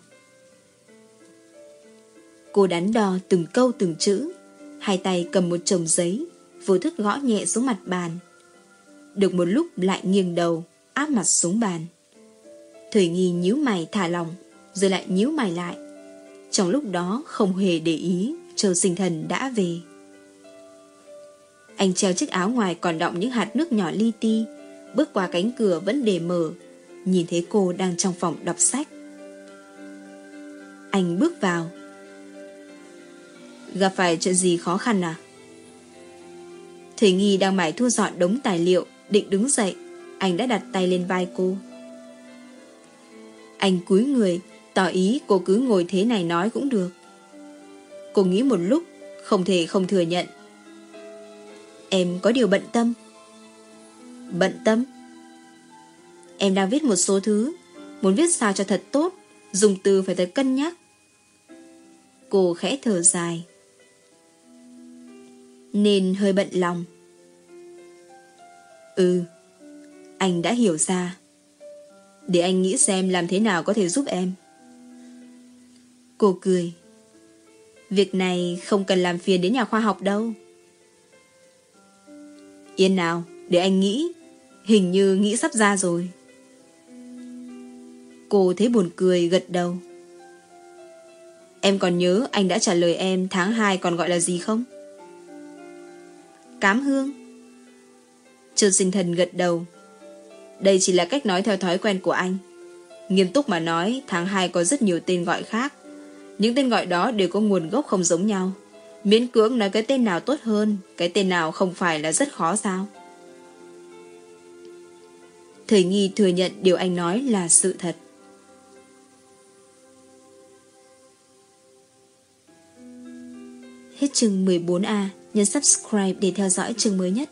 Speaker 1: Cô đắn đo từng câu từng chữ, hai tay cầm một chồng giấy, vô thức gõ nhẹ xuống mặt bàn. Được một lúc lại nghiêng đầu, áp mặt xuống bàn. Thời nghi nhíu mày thả lòng, rồi lại nhíu mày lại. Trong lúc đó không hề để ý, Châu sinh thần đã về. Anh treo chiếc áo ngoài còn đọng những hạt nước nhỏ li ti, bước qua cánh cửa vẫn để mở, nhìn thấy cô đang trong phòng đọc sách. Anh bước vào. Gặp phải chuyện gì khó khăn à? Thủy Nghi đang mải thu dọn đống tài liệu, định đứng dậy, anh đã đặt tay lên vai cô. Anh cúi người, tỏ ý cô cứ ngồi thế này nói cũng được. Cô nghĩ một lúc, không thể không thừa nhận Em có điều bận tâm Bận tâm Em đang viết một số thứ Muốn viết sao cho thật tốt, dùng từ phải thật cân nhắc. Cô khẽ thở dài. Nên hơi bận lòng. Ừ, anh đã hiểu ra. Để anh nghĩ xem làm thế nào có thể giúp em. Cô cười. Việc này không cần làm phiền đến nhà khoa học đâu. Yên nào, để anh nghĩ. Hình như nghĩ sắp ra rồi. Cô thấy buồn cười gật đầu. Em còn nhớ anh đã trả lời em tháng 2 còn gọi là gì không? Cám hương. Trương sinh thần gật đầu. Đây chỉ là cách nói theo thói quen của anh. Nghiêm túc mà nói, tháng 2 có rất nhiều tên gọi khác. Những tên gọi đó đều có nguồn gốc không giống nhau. Miễn cưỡng nói cái tên nào tốt hơn, cái tên nào không phải là rất khó sao? Thời nghi thừa nhận điều anh nói là sự thật. Hết chương 14A, nhấn subscribe để theo dõi chương mới nhất.